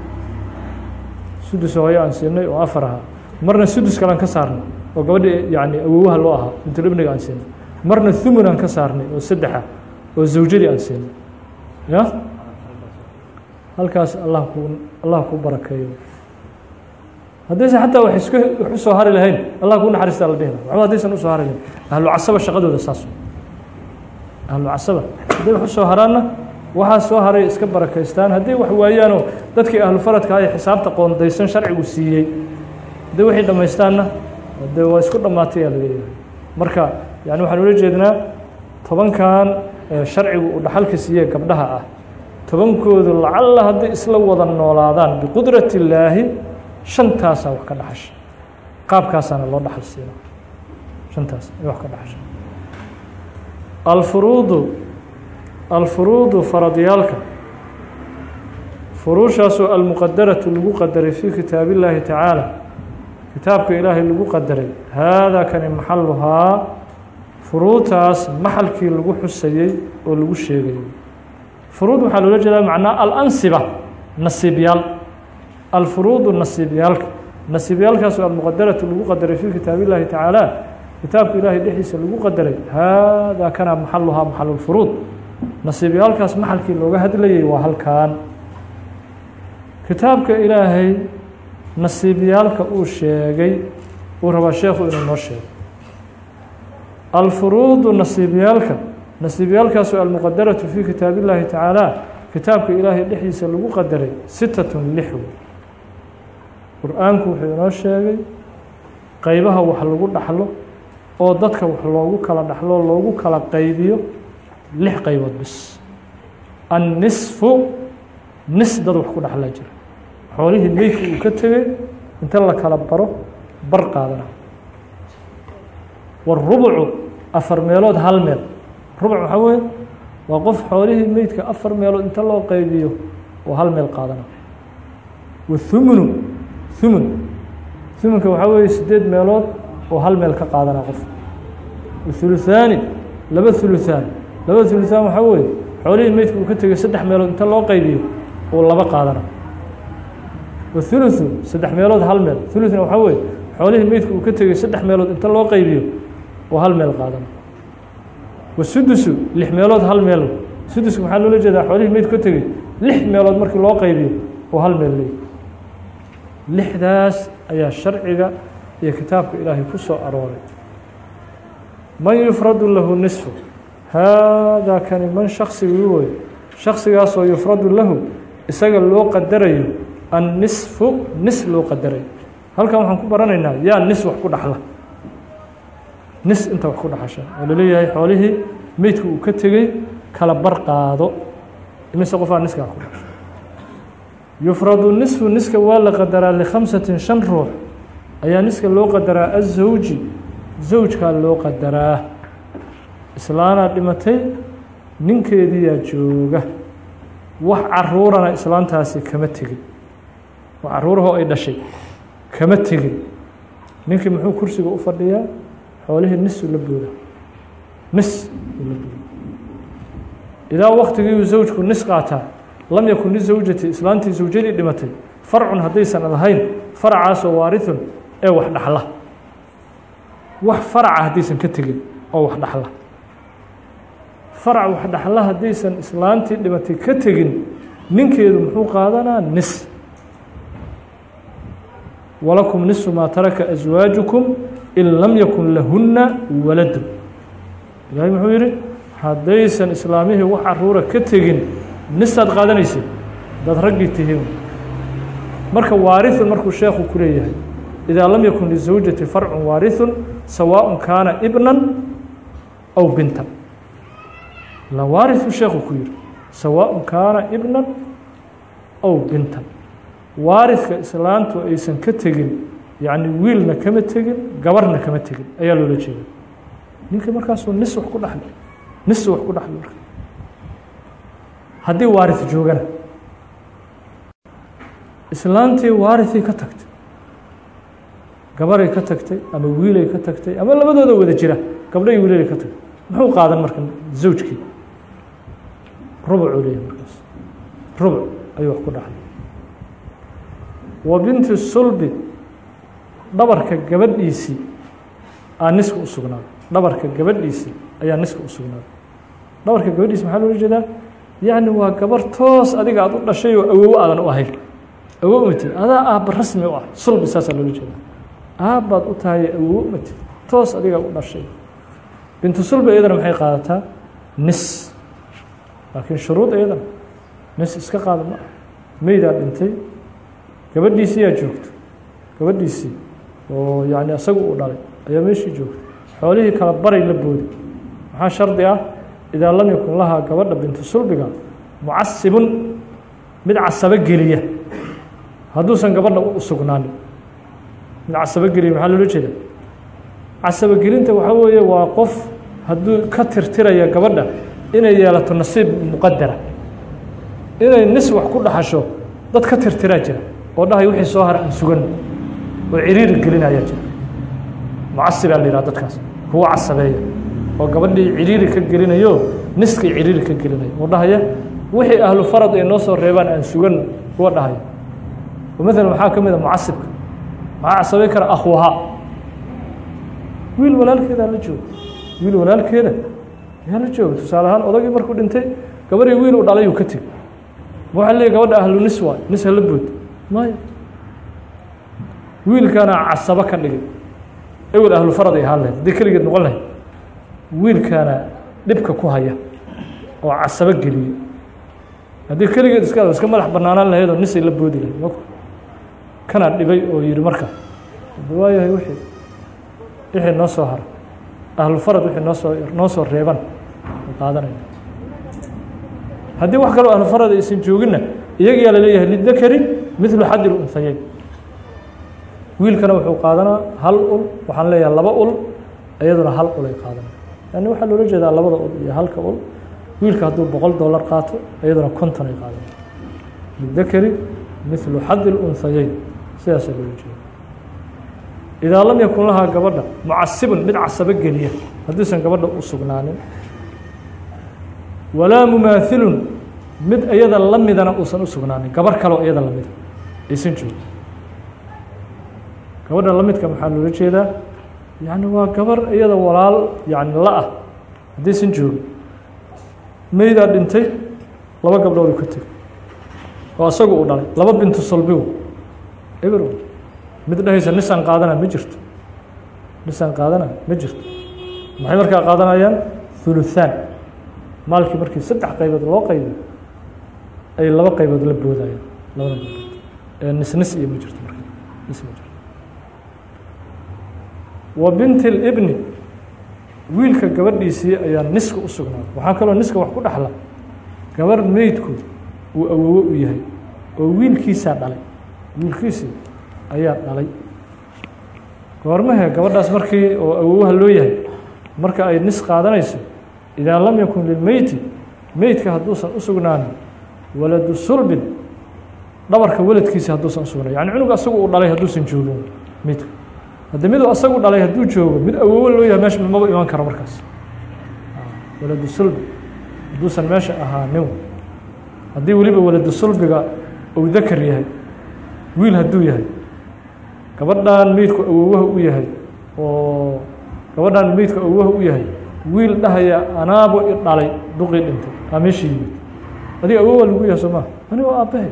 Speaker 1: sudus oo hooyo aan siinay oo afar ahaa. Marna sudus kalean ka saarnay oo gabadhii yani awowaha loo ahaa bintulibniga aan siinay. Marna thumun aan ka saarnay oo saddexa oo zawjadii aan siinay. Ya? Halkaas allah ku allah ku barakeeyo haddaysan xataa wax iska wax u soo hari lahayn allah kuu naxariista la dhihi laha waxba haddaysan u soo hari lahayn. Ahlu shaqadooda saas. Ahlu hadday wax u soo haraanna waxaa soo haray iska barakaystaan. Hadday wax waayaanoo dadkii ahlu faradka ay xisaabta qoondaysan sharcigu siiyey. Hadday wixii dhammaystaanna de waa isku dhammaatay aa laga yahay marka yani waxaan ula jeednaa tobankan sharcigu uu dhaxalka siiye gabdhaha ah tobankoodu lacalla hadday isla wada noolaadaan biqudrati illaahi shantaasaa wax ka dhaxasha qaabkaasaana loo dhaxal siina shantaas wax ka dhaxasha alfuruudu alfuruudu faradyaalka furuushaasoo almuqadaratu lagu qadaray fii kitaab illaahi tacaala kitaabka ilaahay lagu qadaray haadaa kani maxaluhaa furuudtaas maxalkii lagu xusayey oo lagu sheegayay furuud waxaa loola jeedaa macnaa alansiba nasiibyaal alfuruudu nasiibyaalka nasiibyaalkaasoo almuqadaratu lagu qadaray fii kitaab illaahi tacaala kitaabka ilaahay dhexdiisa lagu qadaray haadaa kana maxaluhaa maxalulfuruud nasiibyaalkaas maxalkii looga hadlayay waa halkan kitaabka ilaahay nasiibyaalka uu sheegay uu rabaa sheekhu inuu noo sheego. Alfuruudu nasiibyaalka nasiibyaalkaasoo almuqadaratu fii kitaab illaahi tacaala kitaabka ilaahay dhexdiisa lagu qadaray sitatun lix wey qur'aanku wuxuu inoo sheegay qeybaha wax lagu dhaxlo oo dadka wax loogu kala dhaxlo loogu kala qaybiyo lix qaybood bis. Annisfu nis dad wax ku dhaxlaa jira. Xoolihii meydka uu ka tegey inta la kala baro bar qaadana. Warubucu afar meelood hal meel. Rubuc waxaa weeye waa qof xoolihii meydka afar meelood inta loo qaybiyo oo hal meel qaadana. Wathumunu thumun. Thumunka waxaa weeye sideed meelood oo hal meel ka qaadana qof. Wathuluthaani laba thuluthaan laba thuluthaan waxaa weeye xoolihii meydka uu ka tegey saddex meelood inta loo qaybiyo oo laba qaadana wathuluthu saddex meelood hal meel. Thuluthna waxaa weeye xoolihii meydka uu ka tegey saddex meelood inta loo qaybiyo oo hal meel qaadana wasudusu lix meelood hal meel. Sudusku maxaa loola jeedaa? Xoolihii meydku ka tegey lix meelood markii loo qaybiyo oo hal meel leey lixdaas ayaa sharciga iyo kitaabka ilaahay ku soo arooray. Man yufradu lahu nisfu haadaa kani man shaksigii wey shaksigaasoo yufradu lahu isaga loo qadarayo annisfu nis loo qadarayo halkan waxaan ku baranaynaa yaa nis wax ku dhaxla nis inta wax ku dhaxasha oo la leeyahay xoolihii meydku uu ka tegey kala bar qaado imise qofaa niska ku dhaxsha yufradu nisfu niska waa la qadaraa likhamsatin shan ruux ayaa niska loo qadaraa azawji zawjkaa loo qadaraa islaanaa dhimatay ninkeediyaa jooga. Wax caruurana islaantaasi kama tegin wax caruurahoo ay dhashay kama tegin ninkii muxuu kursiga u fadhiyaa? Xoolihii nisu la booda. Nis la booda. Idaa waktigiiu zawjku nis qaataa lam yakun lizawjati islaantii zawjadii dhimatay. Farcun haddaysan lahayn faracaasoo waarithun ee wax dhaxla. Wax faraca haddaysan ka tegin oo wax dhaxla farac wax dhaxla haddaysan islaantii dhimatay ka tegin ninkeedu muxuu qaadanaa? Nis. Walakum nisu maa taraka aswaajukum in lam yakun lahunna waladu ilaahay muxuu yidhi haddaysan islaamihii wax caruura ka tegin nisaad qaadanaysid dad raggii tihiin marka waarithun markuu sheekhu ku leeyahay idaa lam yakun lizawjati farcun waarithun sawaaءun kaana ibnan aw bintan la waariثu sheekhu ku yihi sawaaءun kaana ibnan aw bintan. Waaridka islaantu aysan ka tegin yacni wiilna kama tegin gabarna kama tegin ayaa loola jeeda ninkii markaasuu nis wax ku dhaxli nis wax ku dhaxli marka. Haddii waarid joogana islaantii waaridii ka tagtay gabaray ka tagtay wiilay ka tagtay muxuu qaadan marka zawjkii rubcuu leeyahay markaas. Rubc ayuu wax ku dhaxlay wa binti sulbi dhabarka gabadhiisii aa niska u sugnaaday. Dhabarka gabadhiisii ayaa niska u sugnaaday. Dhabarka gabadhiisi maxaa loola jeedaa? Yacni waa gabar ah. Tahay awow matid toos adiga u dhashay. Bintu sulbi iyadana maxay qaadataa nis laakiin shuruud iyadana nis iska qaada ma meydaa dhintay gabadhiisii yaa joogto. Gabadhiisii oo yacni isagu uu dhalay ayaa meeshii joogta xoolihii kala baray la boodi. Maxaa shardi ah? Idaa lam yakun lahaa gabadha bintu sulbiga mucasibun mid casabo geliya. Hadduusan gabadha u sugnaanin. Mid casabo geliya maxaa loola jeeda casabo gelinta waxaa weeye waa qof hadduu ka tirtiraya gabadha inay yeelato nasiib muqadara inay nis wax ku dhaxasho dad ka tirtiraa jira oo dhahay wixii soo hara aan sugan oo ciriiri gelinayaa jira. Mucasibaa la yidhaha dadkaas. Kuwa casabeeya oo gabadhii ciriiri ka gelinayo niskii ciriiri ka gelinaya oo dhahaya wixii ahlu farad ay noo soo reebaan aan sugan kuwa dhahaya. Oo maalan maxaa ka mid a mucasibka? Maxaa casabay kara akhwaha? Wiil walaalkeedaa la jooga wiil walaalkeeda yaa la jooga tusaale ahaan odagii markuu dhintay gabadhii wiil u dhalayuu ka tegi ma waxaa leeyahy gabadha ahlu nis waay nis hala bood maya wiilkaana casabo ka dhigay. Ewel ahlu farad ay ahaan lahayd. Haddii keligeed noqon lahayd. Wiilkaana dhibka ku haya oo casabo geliyey haddii keligeed iska iska madax banaanaan lahayd oo nisay la boodi lahayd. Kanaa dhibay oo yihi marka waayahay wixii wixii noo soo hara ahlu farad wixii noo soo noo soo reeban qaadanaya haddii wax kaloo ahlu farad aysan jooginna iyagiyaa la leeyahay lidakari midlu xadi lunhayeyn wiilkana wuxuu qaadanaa hal ul waxaan leeyahay laba ul iyaduna hal ul ay qaadanaya yani waxaa loola jeedaa labada ul iyo halka ul. Wiilka hadduu boqol dollar qaato iyaduna konton ay qaadanaya lidakari midlu xadi lunhayeyn sidaasaa loola jeeda idaa lam yakun lahaa gabadha mucasibun mid casabo geliya hadduusan gabadha u sugnaanin walaa mumaathilun mid iyada la midana uusan u sugnaanin gabar kaloo iyada lamida aysan joogin gabadha la midka maxaa loola jeedaa yani waa gabar iyada walaal yani la-ah haddaysan joogin meydaa dhintay laba gabdhood u ka tegay oo asagu uu dhalay laba bintu salbigu eber mid dhahaysa nisaan qaadana ma jirto. Nisaan qaadana ma jirto. Maxay markaa qaadanayaan? Huluthaan maalkii markii saddex qaybood loo qaybiyo ay laba qaybood la boodayaan. Labada gabdhood ee nis nis iyo ma jirto marka nis ma jirto. Wa binti اlibni wiilka gabadhiisii ayaa niska u sugnaaday waxaa kaloo niska wax ku dhexla gabar meydku uu awowo u yahay. Oo wiilkiisaa dhalay. Wiilkiisii ayaa dhalay. Goormahe gabadhaas markii oo awowaha loo yahay marka ay nis qaadanayso idaa lam yakun lilmeyti meydka hadduusan u sugnaanin waladu sulbin dhabarka weladkiisa hadduusan usugnayn yani cunug asagu uu dhalay hadduusan joogin meydka. Haddi miduu asagu dhalay hadduu joogo mid awowo loo yahay meesha maba iman karo markaas. Waladu sulbi hadduusan meesha ahaanin. Haddii weliba waladu sulbiga uu dakar yahay wiil hadduu yahay gabadhan meydku awowaha u yahay oo gabadhan meydku awowaha u yahay wiil dhahaya anaabo i dhalay duqii dhintay aa meeshii yimid. Adiga awowa lagu yahay soo maa ani waa aabbahay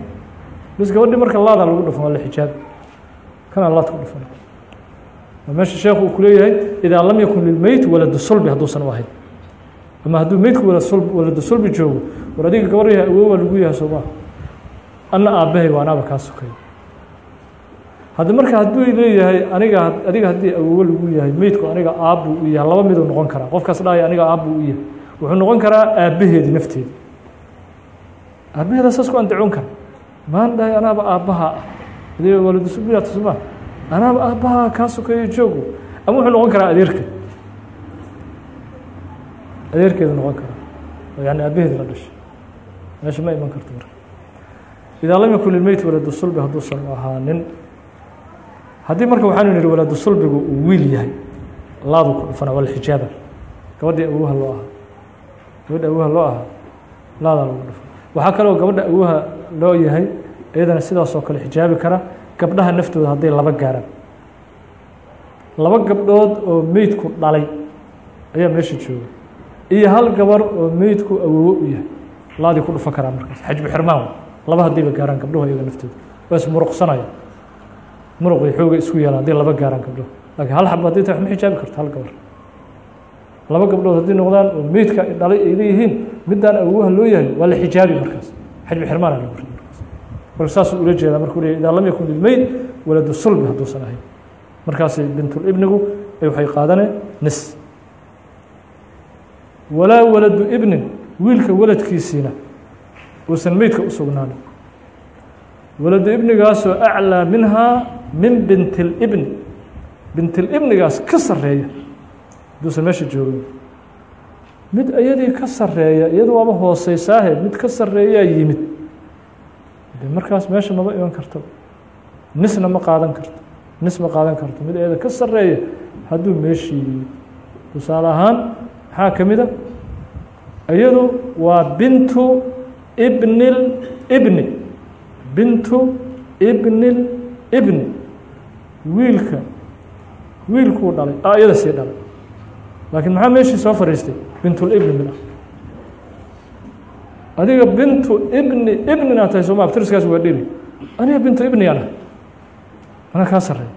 Speaker 1: bas gabadhii marka laadaa lagu dhufan waa la xijaabi kanaa laad ku dhufan meesha sheekhu uu kuleeyahay idaa lam yakun lilmeyt waladu sulbi hadduusan u ahayn. Ama hadduu meydku waladu sulbi joogo war adiga gabar yahay lagu yahay soo maa anna aabbahay waa anaaba kaa sokay haddi marka hadduu leeyahay aniga adiga haddii awowo lagu yahay meydku aniga aabbuu u yahay. Laba miduu noqon karaa. Qofkaas dhahaya aniga aabbuu u yahay. Wuxuu noqon karaa aabbaheedi nafteedi. Aabbaheeda saas ku andacoon kara. Maan dhahay anaaba aabbaha ah. Waladusubiyaatsuma anaaba aabbaha kaa sokeeyo joogo ama wuxuu noqon karaa adeerka adeerkeedu noqon karaa. Oo yani aabbaheedi la dhashay. Meesha ma iman karto marka. Idaa lam yakun lilmeyt waladu hadduusan ahaanin haddii marka waxaanu nihi walaadu sulbigu uu wiil yahay laadu ku dhufana waa lxijaaba gabadhii awuha loo ahaa. Gabadha awuha loo ahaa laadaa lagu dhufan waxaa kaloo gabadha awuha loo yahay iyadana sidaasoo kale xijaabi kara gabdhaha naftooda hadday laba gaaraan laba gabdhood oo meydku dhalay ayaa meesha jooga. Iyo hal gabar oo meydku awowo u yahay laadii ku dhufan karaa markaas. Xajbu xirmaan laba haddayba gaaraan gabdhuhu iyaga naftooda. Waa ismuruqsanaya muruqay xooga isku yeelaan hadday laba gaaraan gabdhuhu laakiin hal xab haddii tahay ma xijaabi karto hal gabar laba gabdhood haddii noqdaan oo meydka dhalay ay leeyihiin middaan awowaha loo yahay waa la xijaabi markaas. Xajbu xirmaan aa markaas. Marka saasuu ula jeedaa markuu leeyahy idaa lam yakun lilmeyd waladu sulbi hadduusan ahayn. Markaasay bintulibnigu ay waxay qaadaneen nis. Walaa waladu ibnin wiilka waladkiisiina uusan meydka u waladu ibnigaasoo aclaa minhaa min binti اlibni bintilibnigaas ka sareeya hadduusan meesha joogin. Mid iyadii ka sareeya iyadu waaba hooseysaahe mid ka sareeyaa yimid. De markaas meesha maba iman karto nisna ma qaadan karto nis ma qaadan karto. Mid iyada ka sareeya hadduu meeshii yimid. Tusaale ahaan maxaa ka mid a iyadu waa bintu ibnil ibni. Bintu ibnil ibni wiilka wiilkuu dhalay a iyada sii dhalay. Laakiin maxaa meeshii soo fadhiistay bintulibni mid ah adiga bintu ibni ibnina tahay sooma abtiriskaas waa dhiri aniga bintu ibni ana ana kaa sareey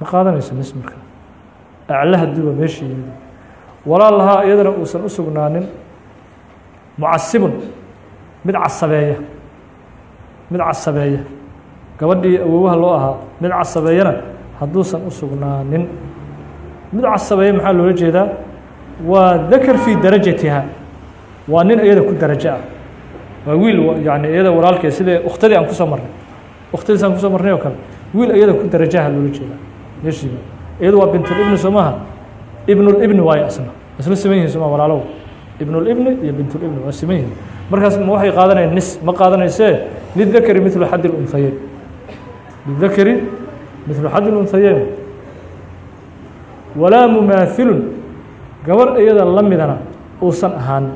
Speaker 1: ma qaadanayso nis marka? Acle hadduuba meeshii yimid. Walaal lahaa iyadana uusan u sugnaanin. Mucasibun mid casabeeya mid casabeeya gabadhii awowaha loo ahaa mid casabeeyana hadduusan u sugnaanin. Mid casabeeya maxaa loola jeedaa? Waa dakar fii darajatiha waa nin iyada ku darajo ah. Waa wiil yani iyada walaalkeed sida ukhtadii aan ku soo marnay? Ukhtadiis aan ku soo marnay oo kale. Wiil iyada ku darajaha loola jeedaa. Meeshiiba iyadu waa bintulibni soo maaha ibnulibni waayo asna isla siman yihiin sooma walaalow. Ibnulibni iyo bintulibni waa siman yihiin markaas ma waxay qaadanayaan nis ma qaadanaysee? Lidakari midlu xaddi lunhayeyn lidakari midlu xaddi lunhayeyn walaa mumaathilun gabar iyada la midana uusan ahaanin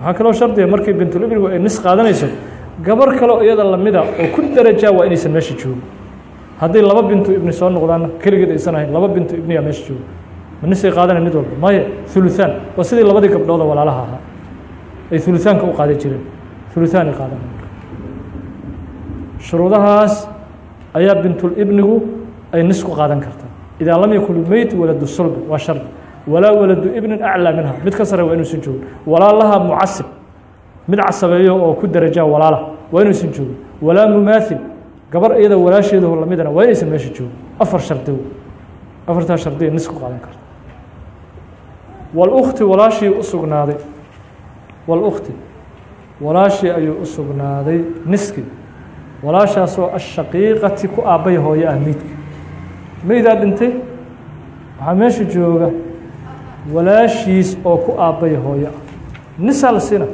Speaker 1: waxaa kaloo shardiga markii bintulibnigu ay nis qaadanayso gabar kaloo iyada lamida oo ku darajaa waa inaysan meesha joogin hadday laba bintu ibni soo noqdaanna keligeed aysan ahayn laba bintu ibniyaa meesha jooga ma nisay qaadanay mid walba maya huluhaan waa sidii labadii gabdhoodoo walaalaha ahaa ay huluhaanka u qaadan jireen huluhaan ay qaadan shuruudahaas ayaa bintulibnigu ay nis ku qaadan kartaa idaa lam yakun lmeyt waladu sulbi waa shardi walaa waladu ibnin aclaa minha. Mid ka sare waa inuusan joogin walaalaha mucasib. Mid casabeeyo oo ku darajaa walaala. Waa inuusan joogin walaa mumaathil. Gabar iyada walaasheedaho lamidana waa inaysan meesha joogin. Afar shardi afartaa shardiya nis ku qaadan karta. Walukti walaashii u sugnaaday. Walukti walaashii ayuu u sugnaaday niski walaashaasoo ashaqiiqati ku aabbay hooyo ah meydka meydaa dhintay waxaa meesha jooga walaashiis oo ku aabbay hooyo. Ah nisaa la siina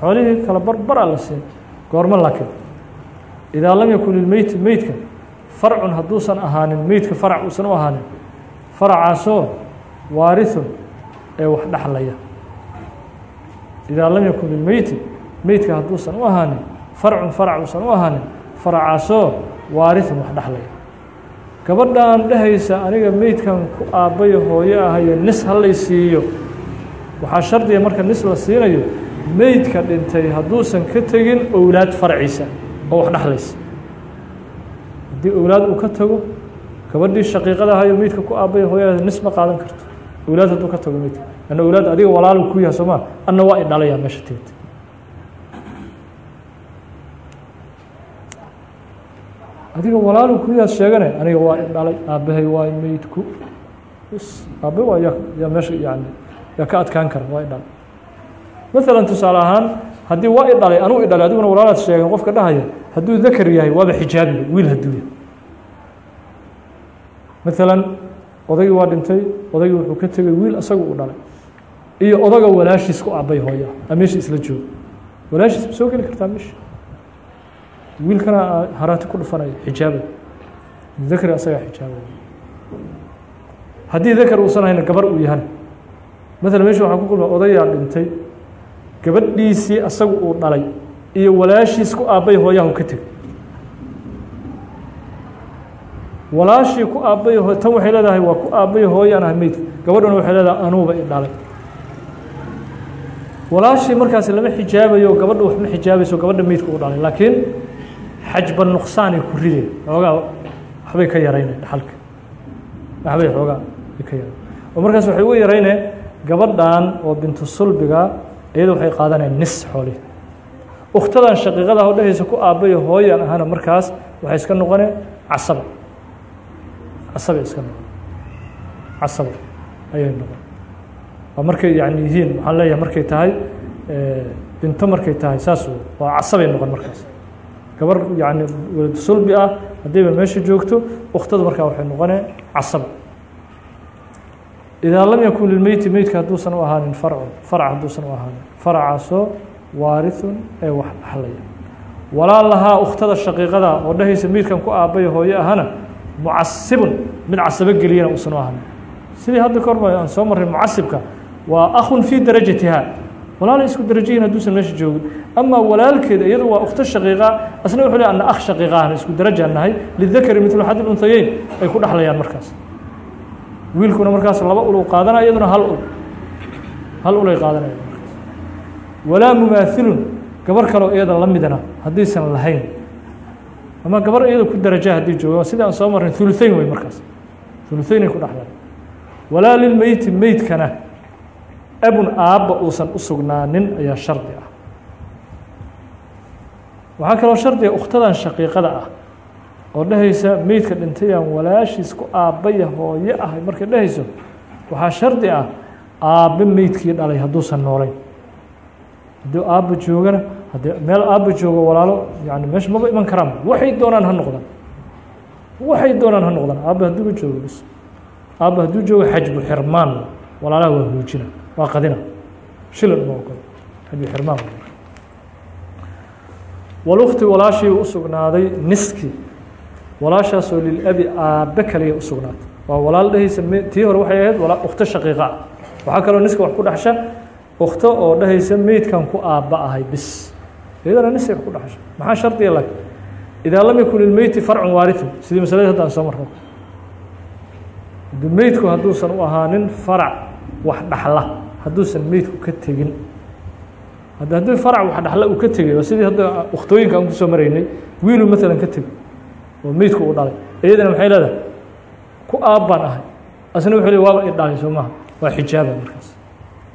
Speaker 1: xoolihii kala barbaraa la siina goormo laakiin. Idaa lam yakun lilmeyti meydka farcun hadduusan ahaanin meydka farac uusan u ahaanin faracaasoo waarithun ee wax dhexlaya idaa lam yakun lilmeyti meydka hadduusan u ahaanin farcun farac uusan u ahaanin faracaasoo waarithun wax dhexlaya gabadhan dhehaysa aniga meydkan ku aabbayo hooyo ahayo nis halay siiyo. Waxaa shardiga marka nis la siinayo meydka dhintay hadduusan ka tegin owlaad farciisa oo wax dhexlaysa haddii owlaad uu ka tago gabadhii shaqiiqada ahayo meydka ku aabbayo hooyada nis ma qaadan karto. Owlaad hadduu ka tago meydka anna owlaad adiga walaalu ku yahay soomaa anna waa i dhalayaa meesha teed adiga walaalu ku yaad sheegane aniga waa i dhalay aabbahay waa meydku aabbe waa ya yaa meesha yani yaa ka adkaan kara waa i dhalay. Maalan tusaale ahaan haddii waa i dhalay anuu i dhalay adiguna walaalaad sheegen qofka dhahaya hadduu dakar yahay waaba xijaabiga wiil hadduu yahay. Maalan odaygii waa dhintay odaygii wuxuu ka tegay wiil isagu u dhalay. Iyo odaga walaashiis ku aabbay hooya a meesha isla joogo. Walaashiis ma soo geli kartaa meesha wiilkana haraati ku dhufanaya xijaabay dakri asagaa xijaabaya haddii dakar uusan hayna gabar uu yahana maala meesha waxaa ku kulma odayaa dhintay. Gabadhiisii asagu uu dhalay iyo walaashiis ku aabbay hooyahu ka tegay. Walaashii ku aabbay tan waxay leedahay waa ku aabbay hooyaan ah meydka gabadhuna waxay leedahay anuuba i dhalay. Walaashii markaas lama xijaabayo gabadha waxma xijaabayso gabadha meydka u dhalay. Laakiin xajba nuqsaanay ku rideen. Xoogaa waxbay ka yarayneen dhaxalka. Waxbay xoogaa ka yarayn oo markaas waxay u yarayneen gabadhan oo bintu sulbiga iyada waxay qaadanayaan nis xoolihi ukhtadan shaqiiqada oo dhehaysa ku aabbayo hooyan ahana markaas waxay iska noqoneen casaba casabay iska noqon casaba ayay noqon waa markay yani yihiin waxaan leeyahay markay tahay binto markay tahay saas waa casabay noqon markaas gabar yani sulbi ah haddayba meesha joogto ukhtadu markaa waxay noqoneen casaba idaa lam yakun lilmeyti meydka hadduusan u ahaanin farcun farc hadduusan u ahaanin faracaasoo waarithun ee wax dhaxlaya. Walaa lahaa ukhtada shaqiiqada oo dhehaysa meydkan ku aabbaya hooye ahana mucasibun mid casabo geliyana uusan u ahaanin. Sidii hadda korma aan soo marray mucasibka waa akhun fii darajatiha walaalay isku darajayihin hadduusan meesha joogin amaa walaalkeeda iyadu waa ukhto shaqiiqa. Asna wuxuu le ana akh shaqiiqa ahna isku darajaan nahay. Lidakari midlu xadil unhayeyn ay ku dhexlayaan markaas. Wiilkuna markaas laba ul u qaadanaya iyaduna hal ul. Hal ulay qaadanaya markaas. Walaa mumaathilun gabar kaloo iyada la haddaysan lahayn. Ama gabar iyada ku daraja haddii jooga sidii aan soo marray huluhayn wey markaas. Huluhayn ay ku dhexlayan walaa lilmeyti meydkana abun aabba uusan u sugnaanin ayaa shardi ah waxaa kaloo shardiga ukhtadan shaqiiqada ah oo dhehaysa meydka dhintayaan walaashiis ku aabbaya hooye ah markay dhehayso waxaa shardi ah aabbe meydkii dhalay hadduusan noolayn haddii aabba joogana haddii meel aabba joogo walaalo yani meesha maba iman karaan. Waxay doonaan ha noqdaan. Waxay doonaan ha noqdaan. Aabba hadduuba joogo bis aabba hadduu joogo xajbu xirmaan. Walaalaha waa hoojina waa qadina. Shilan uma ogolo xajbu xirmaan walukti walaashii u sugnaaday niski. Walaashaasoo lilabi aabbe kaliya u sugnaatay. Waa walaal dhehaysa tii hore waxay ahayd ukhto shaqiiqa. Waxaa kaloo niska wax ku dhexsha ukhto oo dhehaysa meydkan ku aabba ahay bis. Iyadana nisay wax ku dhexsha maxaa shardiga laakiin idaa lam yakun lilmeyti farcun waaritun. Sidii masaladii hadda aan soo marno. Meydku hadduusan u ahaanin farac wax dhaxla. Hadduusan meydku ka tegin haddii farac wax dhaxla uu ka tegay waa sidii hadda ukhtooyinka aan ku soo maraynay wiiluu maalan ka tegay oo meydku uu dhalay. Iyadana maxay leedahay? Ku aabbaan ahay. Asna wuxuu le waaba i dhalay soo maha waa xijaaba markaas.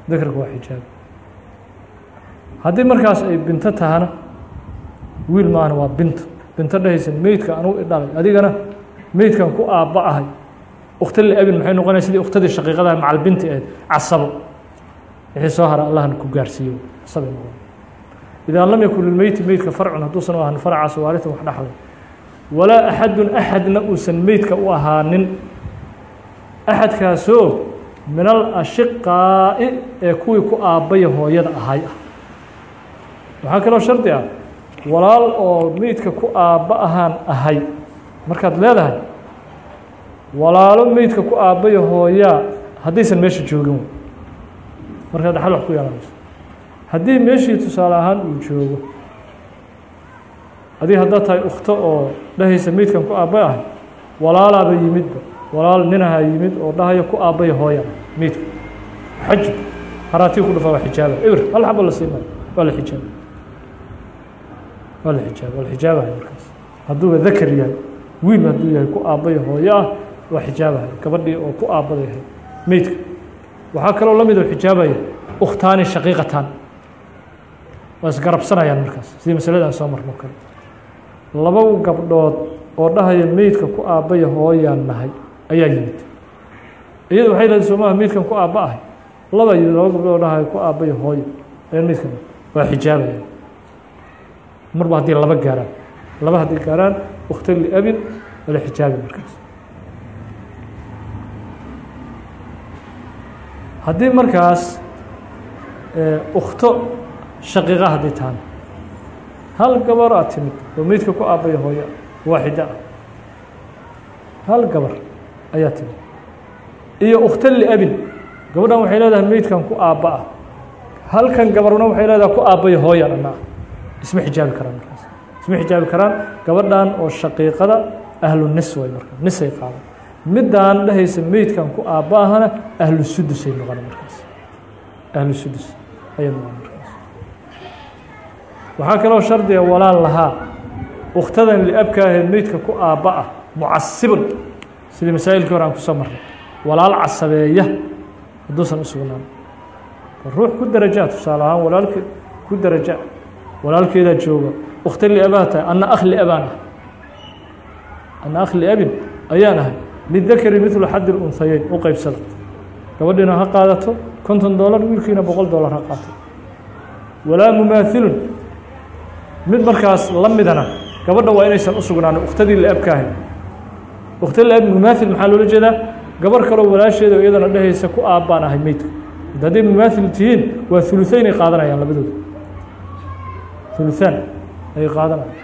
Speaker 1: Dakarka waa xijaaba haddii markaas ay binto tahana wiil maahna waa binto binto dhehaysa meydka anugu i dhalay. Adigana meydkan ku aabba ahay. Ukhta liabin maxay noqonaya sidii ukhtadii shaqiiqadaha macal binti ahayd casabo wixii soo hara allahna ku gaarsiiyo casabay noqon. Idaa lam yakun lilmeyti meydka farcun hadduusan u ahanin faracaas waaritan wax dhaxlay walaa axadun axadna uusan meydka u ahaanin. Axadkaasoo min al ashiqaa'i ee kuwii ku aabbaya hooyada ahay. Ah waxaa kaloo shardi ah walaal oo meydka ku aabba ahaan ahay. Markaad leedahay walaalo meydka ku aabbaya hooyaa haddaysan meesha joogin markaad dhaxal wax ku yeelanayso haddii meeshii tusaale ahaan uu joogo adii haddaad tahay ukhto oo dhahaysa meydkan ku aabbay ahay walaalaaba yimidba walaal ninaha yimid oo dhahaya ku aabbaya hooya meydka. Xajib haraatii ku dhufaa waa xijaaba ibr hal xabo la sii maayo waa la xijaaba waa la xijaaba waa la xijaabahay markaas. Hadduuba dakar yahay wiil hadduu yahay ku aabbaya hooyo ah waa xijaabahay gabadhii oo ku aabbaday ahayd meydka waxaa kaloo la mid oo xijaabaya ukhtaani shaqiiqatan. Waa isgarabsanayaan markaas. Sidii masalada aan soo marno kale. Laba gabdhood oo dhahaya meydka ku aabbaya hooyaan nahay ayaa yimid. Iyadu waxay leedahay soomaha meydkan ku aabba ahay. Laba yimid laba gabdhood oo dhahaya ku aabbaya hooyo ayaa meydkan waa xijaabaya marba haddii laba gaaraan. Laba haddii gaaraan ukhta liabin waa la markaas haddii markaas ukhto shaqiiqa haddii taana hal gabar aad timid oo meydka ku aabbaya hooyo waaxida. Ah hal gabar ayaa timi iyo ukhta liabin gabadhan waxay leedahay meydkan ku aabba. Ah halkan gabarna waxay leedahay ku aabbayo hooyan anaa isma xijaabi karaan markaas. Isma xijaabi karaan gabadhan oo shaqiiqada ahlu way markaa nisay qaadan middaan dhehaysa meydkan ku aabba ahana ahlu sudusay noqona markaas. Ahlu sudus ayay noqon markaas. Waxaa kaloo shardiga walaal lahaa. Ukhtadan liabka ahee meydka ku aabba ah mucasibun sidii masaa'ilkii hore aan ku soo marnay. Walaal casabeeya. Hadduusan u sugnaan. Ruux ku darajaa tusaale ahaan walaalkeed ku daraja walaalkeedaa jooga. Ukhta liabaa tahay anna akh liabaan ah anna akh liabin ayaan ahay lidakari midlu xaddi lunhayeyn u gabadhiina ha qaadato konton dollar wiilkiina boqol dollar ha qaato. Walaa mumaathilun mid markaas la midana gabadha waa inaysan u sugnaanin ukhtadii liabka ahay ukhta liab mumaathil maxaa loola jeedaa? Gabar kaloo walaasheeda iyadana dhehaysa ku aabbaan ahay meydka. Hadday mumaathil tihiin waa huluثeyn ay qaadanayaan labadooda. Huluثaan ayay qaadanayaan.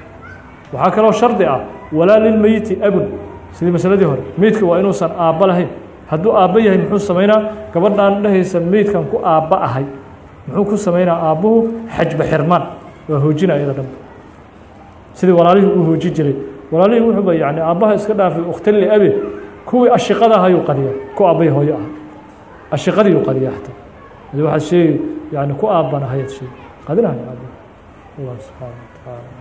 Speaker 1: Waxaa kaloo shardi ah walaa lilmeyiti abun sidii masaladii hore meydka waa inuusan aabba lahayn. Hadduu aabba yahay muxuu samaynaa? Gabadhaan dhehaysa meydkan ku aabba ahay. Muxuu ku samaynaa aabbuhu? Xajba xirmaan. Waa hoojina iyada dhan sidii walaalihii uu hooji jiray. Walaalihii wuxuuba yani aabbaha iska dhaafay ukhtali abe kuwii ashiqada ahayuu qadiya ku aabbay hooyo ah ashiqadii uu qadiya xataa adi waxaad sheegi yani ku aabbana hayaad sheegi. Qadinahay aabba allah subxaana wa tacaala